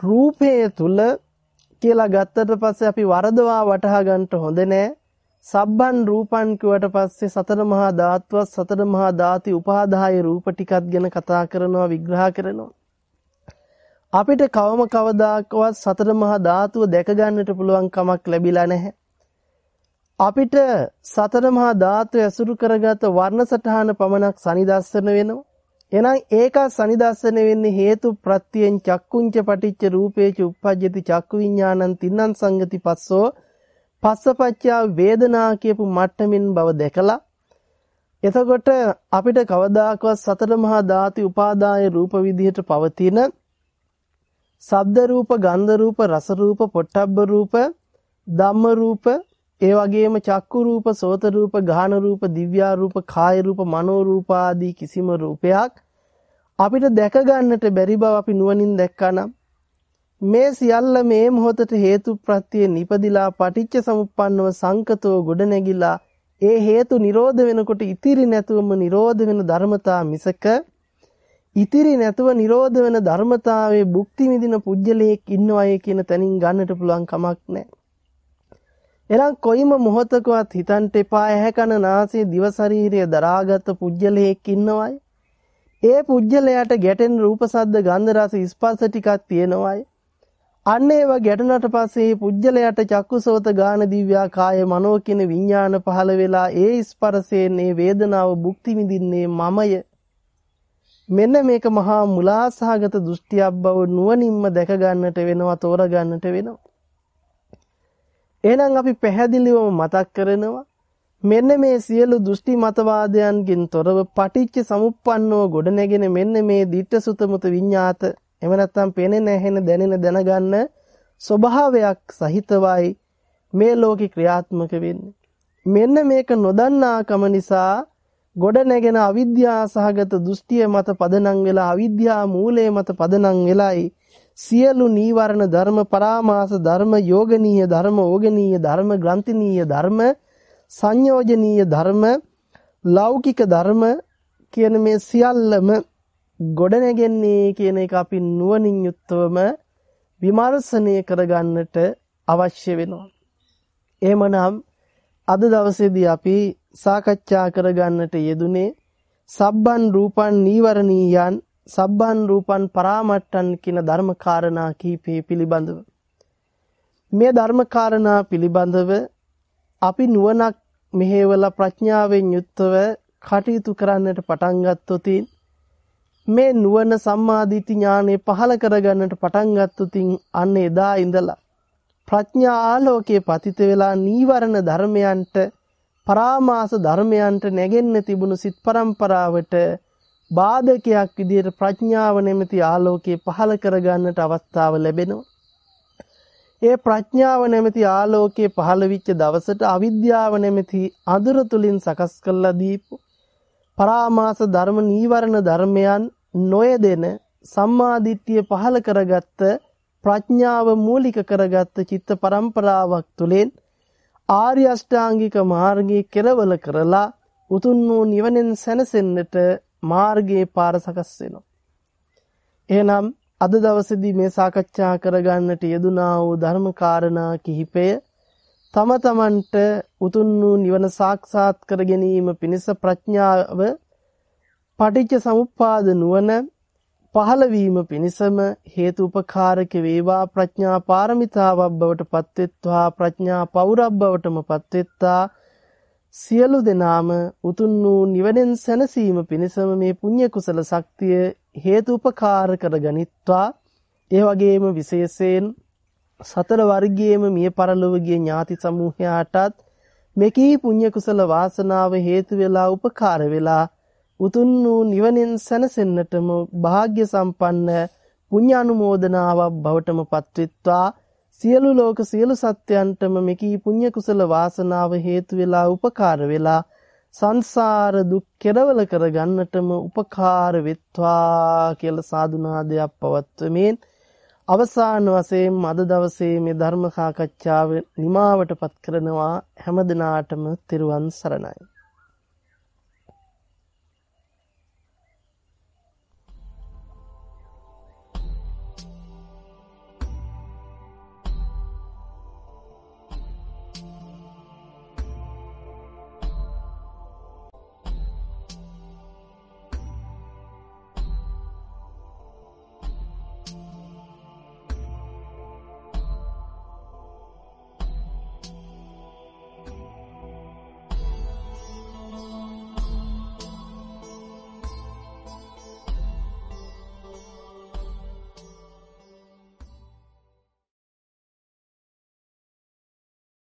රූපය තුල කියලා ගත්තට පස්සේ අපි වරදවා වටහා ගන්න හොඳ නෑ. සබ්බන් රූපන් කියවට පස්සේ සතර මහා ධාතුවත් සතර මහා ධාති උපාදාය රූප ටිකක් ගැන කතා කරනවා විග්‍රහ කරනවා. අපිට කවම කවදාකවත් සතර මහා ධාතුව දැක ගන්නට පුළුවන් කමක් ලැබිලා නැහැ. අපිට සතර මහා ධාතු ඇසුරු කරගත වර්ණ සටහන පමණක් සනිදස්සන වෙනවා. එහෙනම් ඒක සනිදස්සන වෙන්නේ හේතු ප්‍රත්‍යයෙන් චක්කුංච පටිච්ච රූපේච උප්පජ්ජති චක්කු විඥානං තින්නම් සංගති පස්සෝ පස්සපච්චා වේදනා කියපු මට්ටමින් බව දැකලා එතකොට අපිට කවදාකවත් සතර මහා ධාති උපාදාය රූප විදිහට පවතින ශබ්ද රූප ගන්ධ රූප රස රූප පොට්ටබ්බ රූප ධම්ම රූප ඒ වගේම චක්කු රූප සෝත රූප ගාහන රූප දිව්‍යා රූප කාය රූප මනෝ රූප ආදී කිසිම රූපයක් අපිට දැක ගන්නට බැරි බව අපි නුවණින් දැක්කනම් මේ සියල්ල මේ මොහොතට හේතු ප්‍රත්‍යයෙන් නිපදිලා පටිච්ච සමුප්පන්නව සංකතෝ ගොඩනැගිලා ඒ හේතු නිරෝධ වෙනකොට ඉතිරි නැතුවම නිරෝධ වෙන ධර්මතා මිසක ඉතිරි නැතුව නිරෝධ වෙන ධර්මතාවයේ භුක්ති විඳින පුජ්‍යලයක් ඉන්නවයි කියන තැනින් ගන්නට පුළුවන් කමක් නැහැ. එනම් කොයිම මොහොතකවත් හිතන්ට එපා ඇහැ කන නාසය දිව ශරීරය දරාගත් පුජ්‍යලයක් ඉන්නවයි. ඒ පුජ්‍යලයට ගැටෙන රූප සද්ද ගන්ධ රස ස්පර්ශ ටිකක් තියෙනවයි. අන්න ඒවා ගැටුණට පස්සේ පුජ්‍යලයට චක්කුසෝත ගාන දිව්‍යා කාය මනෝ කියන විඥාන පහළ වෙලා ඒ ස්පර්ශයෙන් ඒ වේදනාව භුක්ති විඳින්නේ මමය. මෙන්න මේක මහා මුලාසහගත දෘෂ්ටියක් බව නුවණින්ම දැක ගන්නට වෙනවා තෝරා ගන්නට වෙනවා. එහෙනම් අපි පැහැදිලිවම මතක් කරනවා මෙන්න මේ සියලු දෘෂ්ටි මතවාදයන්ගෙන් තොරව පටිච්ච සමුප්පන්නව ගොඩනැගෙන මෙන්න මේ ditta sutamuta විඤ්ඤාත එහෙම නැත්නම් පේනෙන ඇහෙන දැනෙන දැනගන්න ස්වභාවයක් සහිතවයි මේ ලෝකේ ක්‍රියාත්මක වෙන්නේ. මෙන්න මේක නොදන්නාකම නිසා ගොඩනැගෙන අවිද්‍යා සහගත දෘෂ්ටිය මත පදනම් වෙලා අවිද්‍යා මූලයේ මත පදනම් වෙලයි සියලු නීවරණ ධර්ම පරාමාස ධර්ම යෝගනීය ධර්ම ඕගනීය ධර්ම ග්‍රන්ථනීය ධර්ම සංයෝජනීය ධර්ම ලෞකික ධර්ම කියන මේ සියල්ලම ගොඩනැගෙන්නේ කියන එක අපි නුවණින් යුක්තවම විමර්ශනය කරගන්නට අවශ්‍ය වෙනවා. එහෙමනම් අද දවසේදී අපි සාකච්ඡා කරගන්නට යෙදුනේ සබ්බන් රූපන් නීවරණීයන් සබ්බන් රූපන් පරාමට්ටන් කියන ධර්මකාරණා කීපේ පිළිබඳව මේ ධර්මකාරණා පිළිබඳව අපි නුවණක් මෙහෙवला ප්‍රඥාවෙන් යුක්තව කටයුතු කරන්නට පටන් ගත්තොත් මේ නුවණ සම්මාදිට්ඨි ඥානෙ පහල කරගන්නට පටන් ගත්තොත් අන්න එදා ඉඳලා ප්‍රඥා ආලෝකයේ පතිත වෙලා නීවරණ ධර්මයන්ට පරාමාස ධර්මයන්ට නැගෙන්න තිබුණු සිත් પરම්පරාවට බාධකයක් විදිහට ප්‍රඥාව නැමැති ආලෝකයේ පහල කරගන්නට අවස්ථාව ලැබෙනවා. ඒ ප්‍රඥාව නැමැති ආලෝකයේ පහළ වෙච්ච දවසට අවිද්‍යාව නැමැති අඳුර තුලින් සකස් කළා දීපු පරාමාස ධර්ම නීවරණ ධර්මයන් නොයදෙන සම්මාදිට්ඨිය පහළ කරගත්ත ප්‍රඥාව මූලික කරගත්ත චිත්ත පරම්පරාවක් තුළින් ආර්ය අෂ්ටාංගික මාර්ගයේ කෙරවල කරලා උතුම් වූ නිවනෙන් සැනසෙන්නට මාර්ගයේ පාර සකස් වෙනවා. එහෙනම් අද දවසේදී මේ සාකච්ඡා කරගන්නට යෙදුනා වූ ධර්ම කාරණා කිහිපය තම තමන්ට උතුම් වූ නිවන සාක්ෂාත් කර ගැනීම පිණිස ප්‍රඥාව පටිච්ච සමුප්පාද නුවණ පහළ වීම පිණිසම හේතු උපකාරක වේවා. ප්‍රඥා පාරමිතාවක් බවට පත්වෙත්වා. ප්‍රඥා පෞරබ් බවටම පත්වෙත්තා සියලු දෙනාම උතුම් වූ නිවනෙන් සැනසීම පිණිසම මේ පුණ්‍ය කුසල ශක්තිය හේතු උපකාර කරගනිත්වා ඒ වගේම විශේෂයෙන් සතර වර්ගයේම මිය පරලොවගේ ඥාති සමූහයාටත් මෙකී පුණ්‍ය කුසල වාසනාව හේතු වෙලා උපකාර වෙලා උතුම් වූ නිවනෙන් සැනසෙන්නටම වාග්ය සම්පන්න පුණ්‍යානුමෝදනාවක් බවටම පත්වෙත්වා. සියලු ලෝක සියලු සත්‍යයන්ටම මෙකී පුණ්‍ය කුසල වාසනාව හේතු වෙලා උපකාර වෙලා සංසාර දුක් කෙරවල කර ගන්නටම උපකාර වෙත්වා කියලා සාදුනාදයක් පවත්වමින් අවසාන වශයෙන් අද දවසේ මේ ධර්ම සාකච්ඡාව නිමාවටපත් කරනවා. හැම දිනාටම තෙරුවන් සරණයි.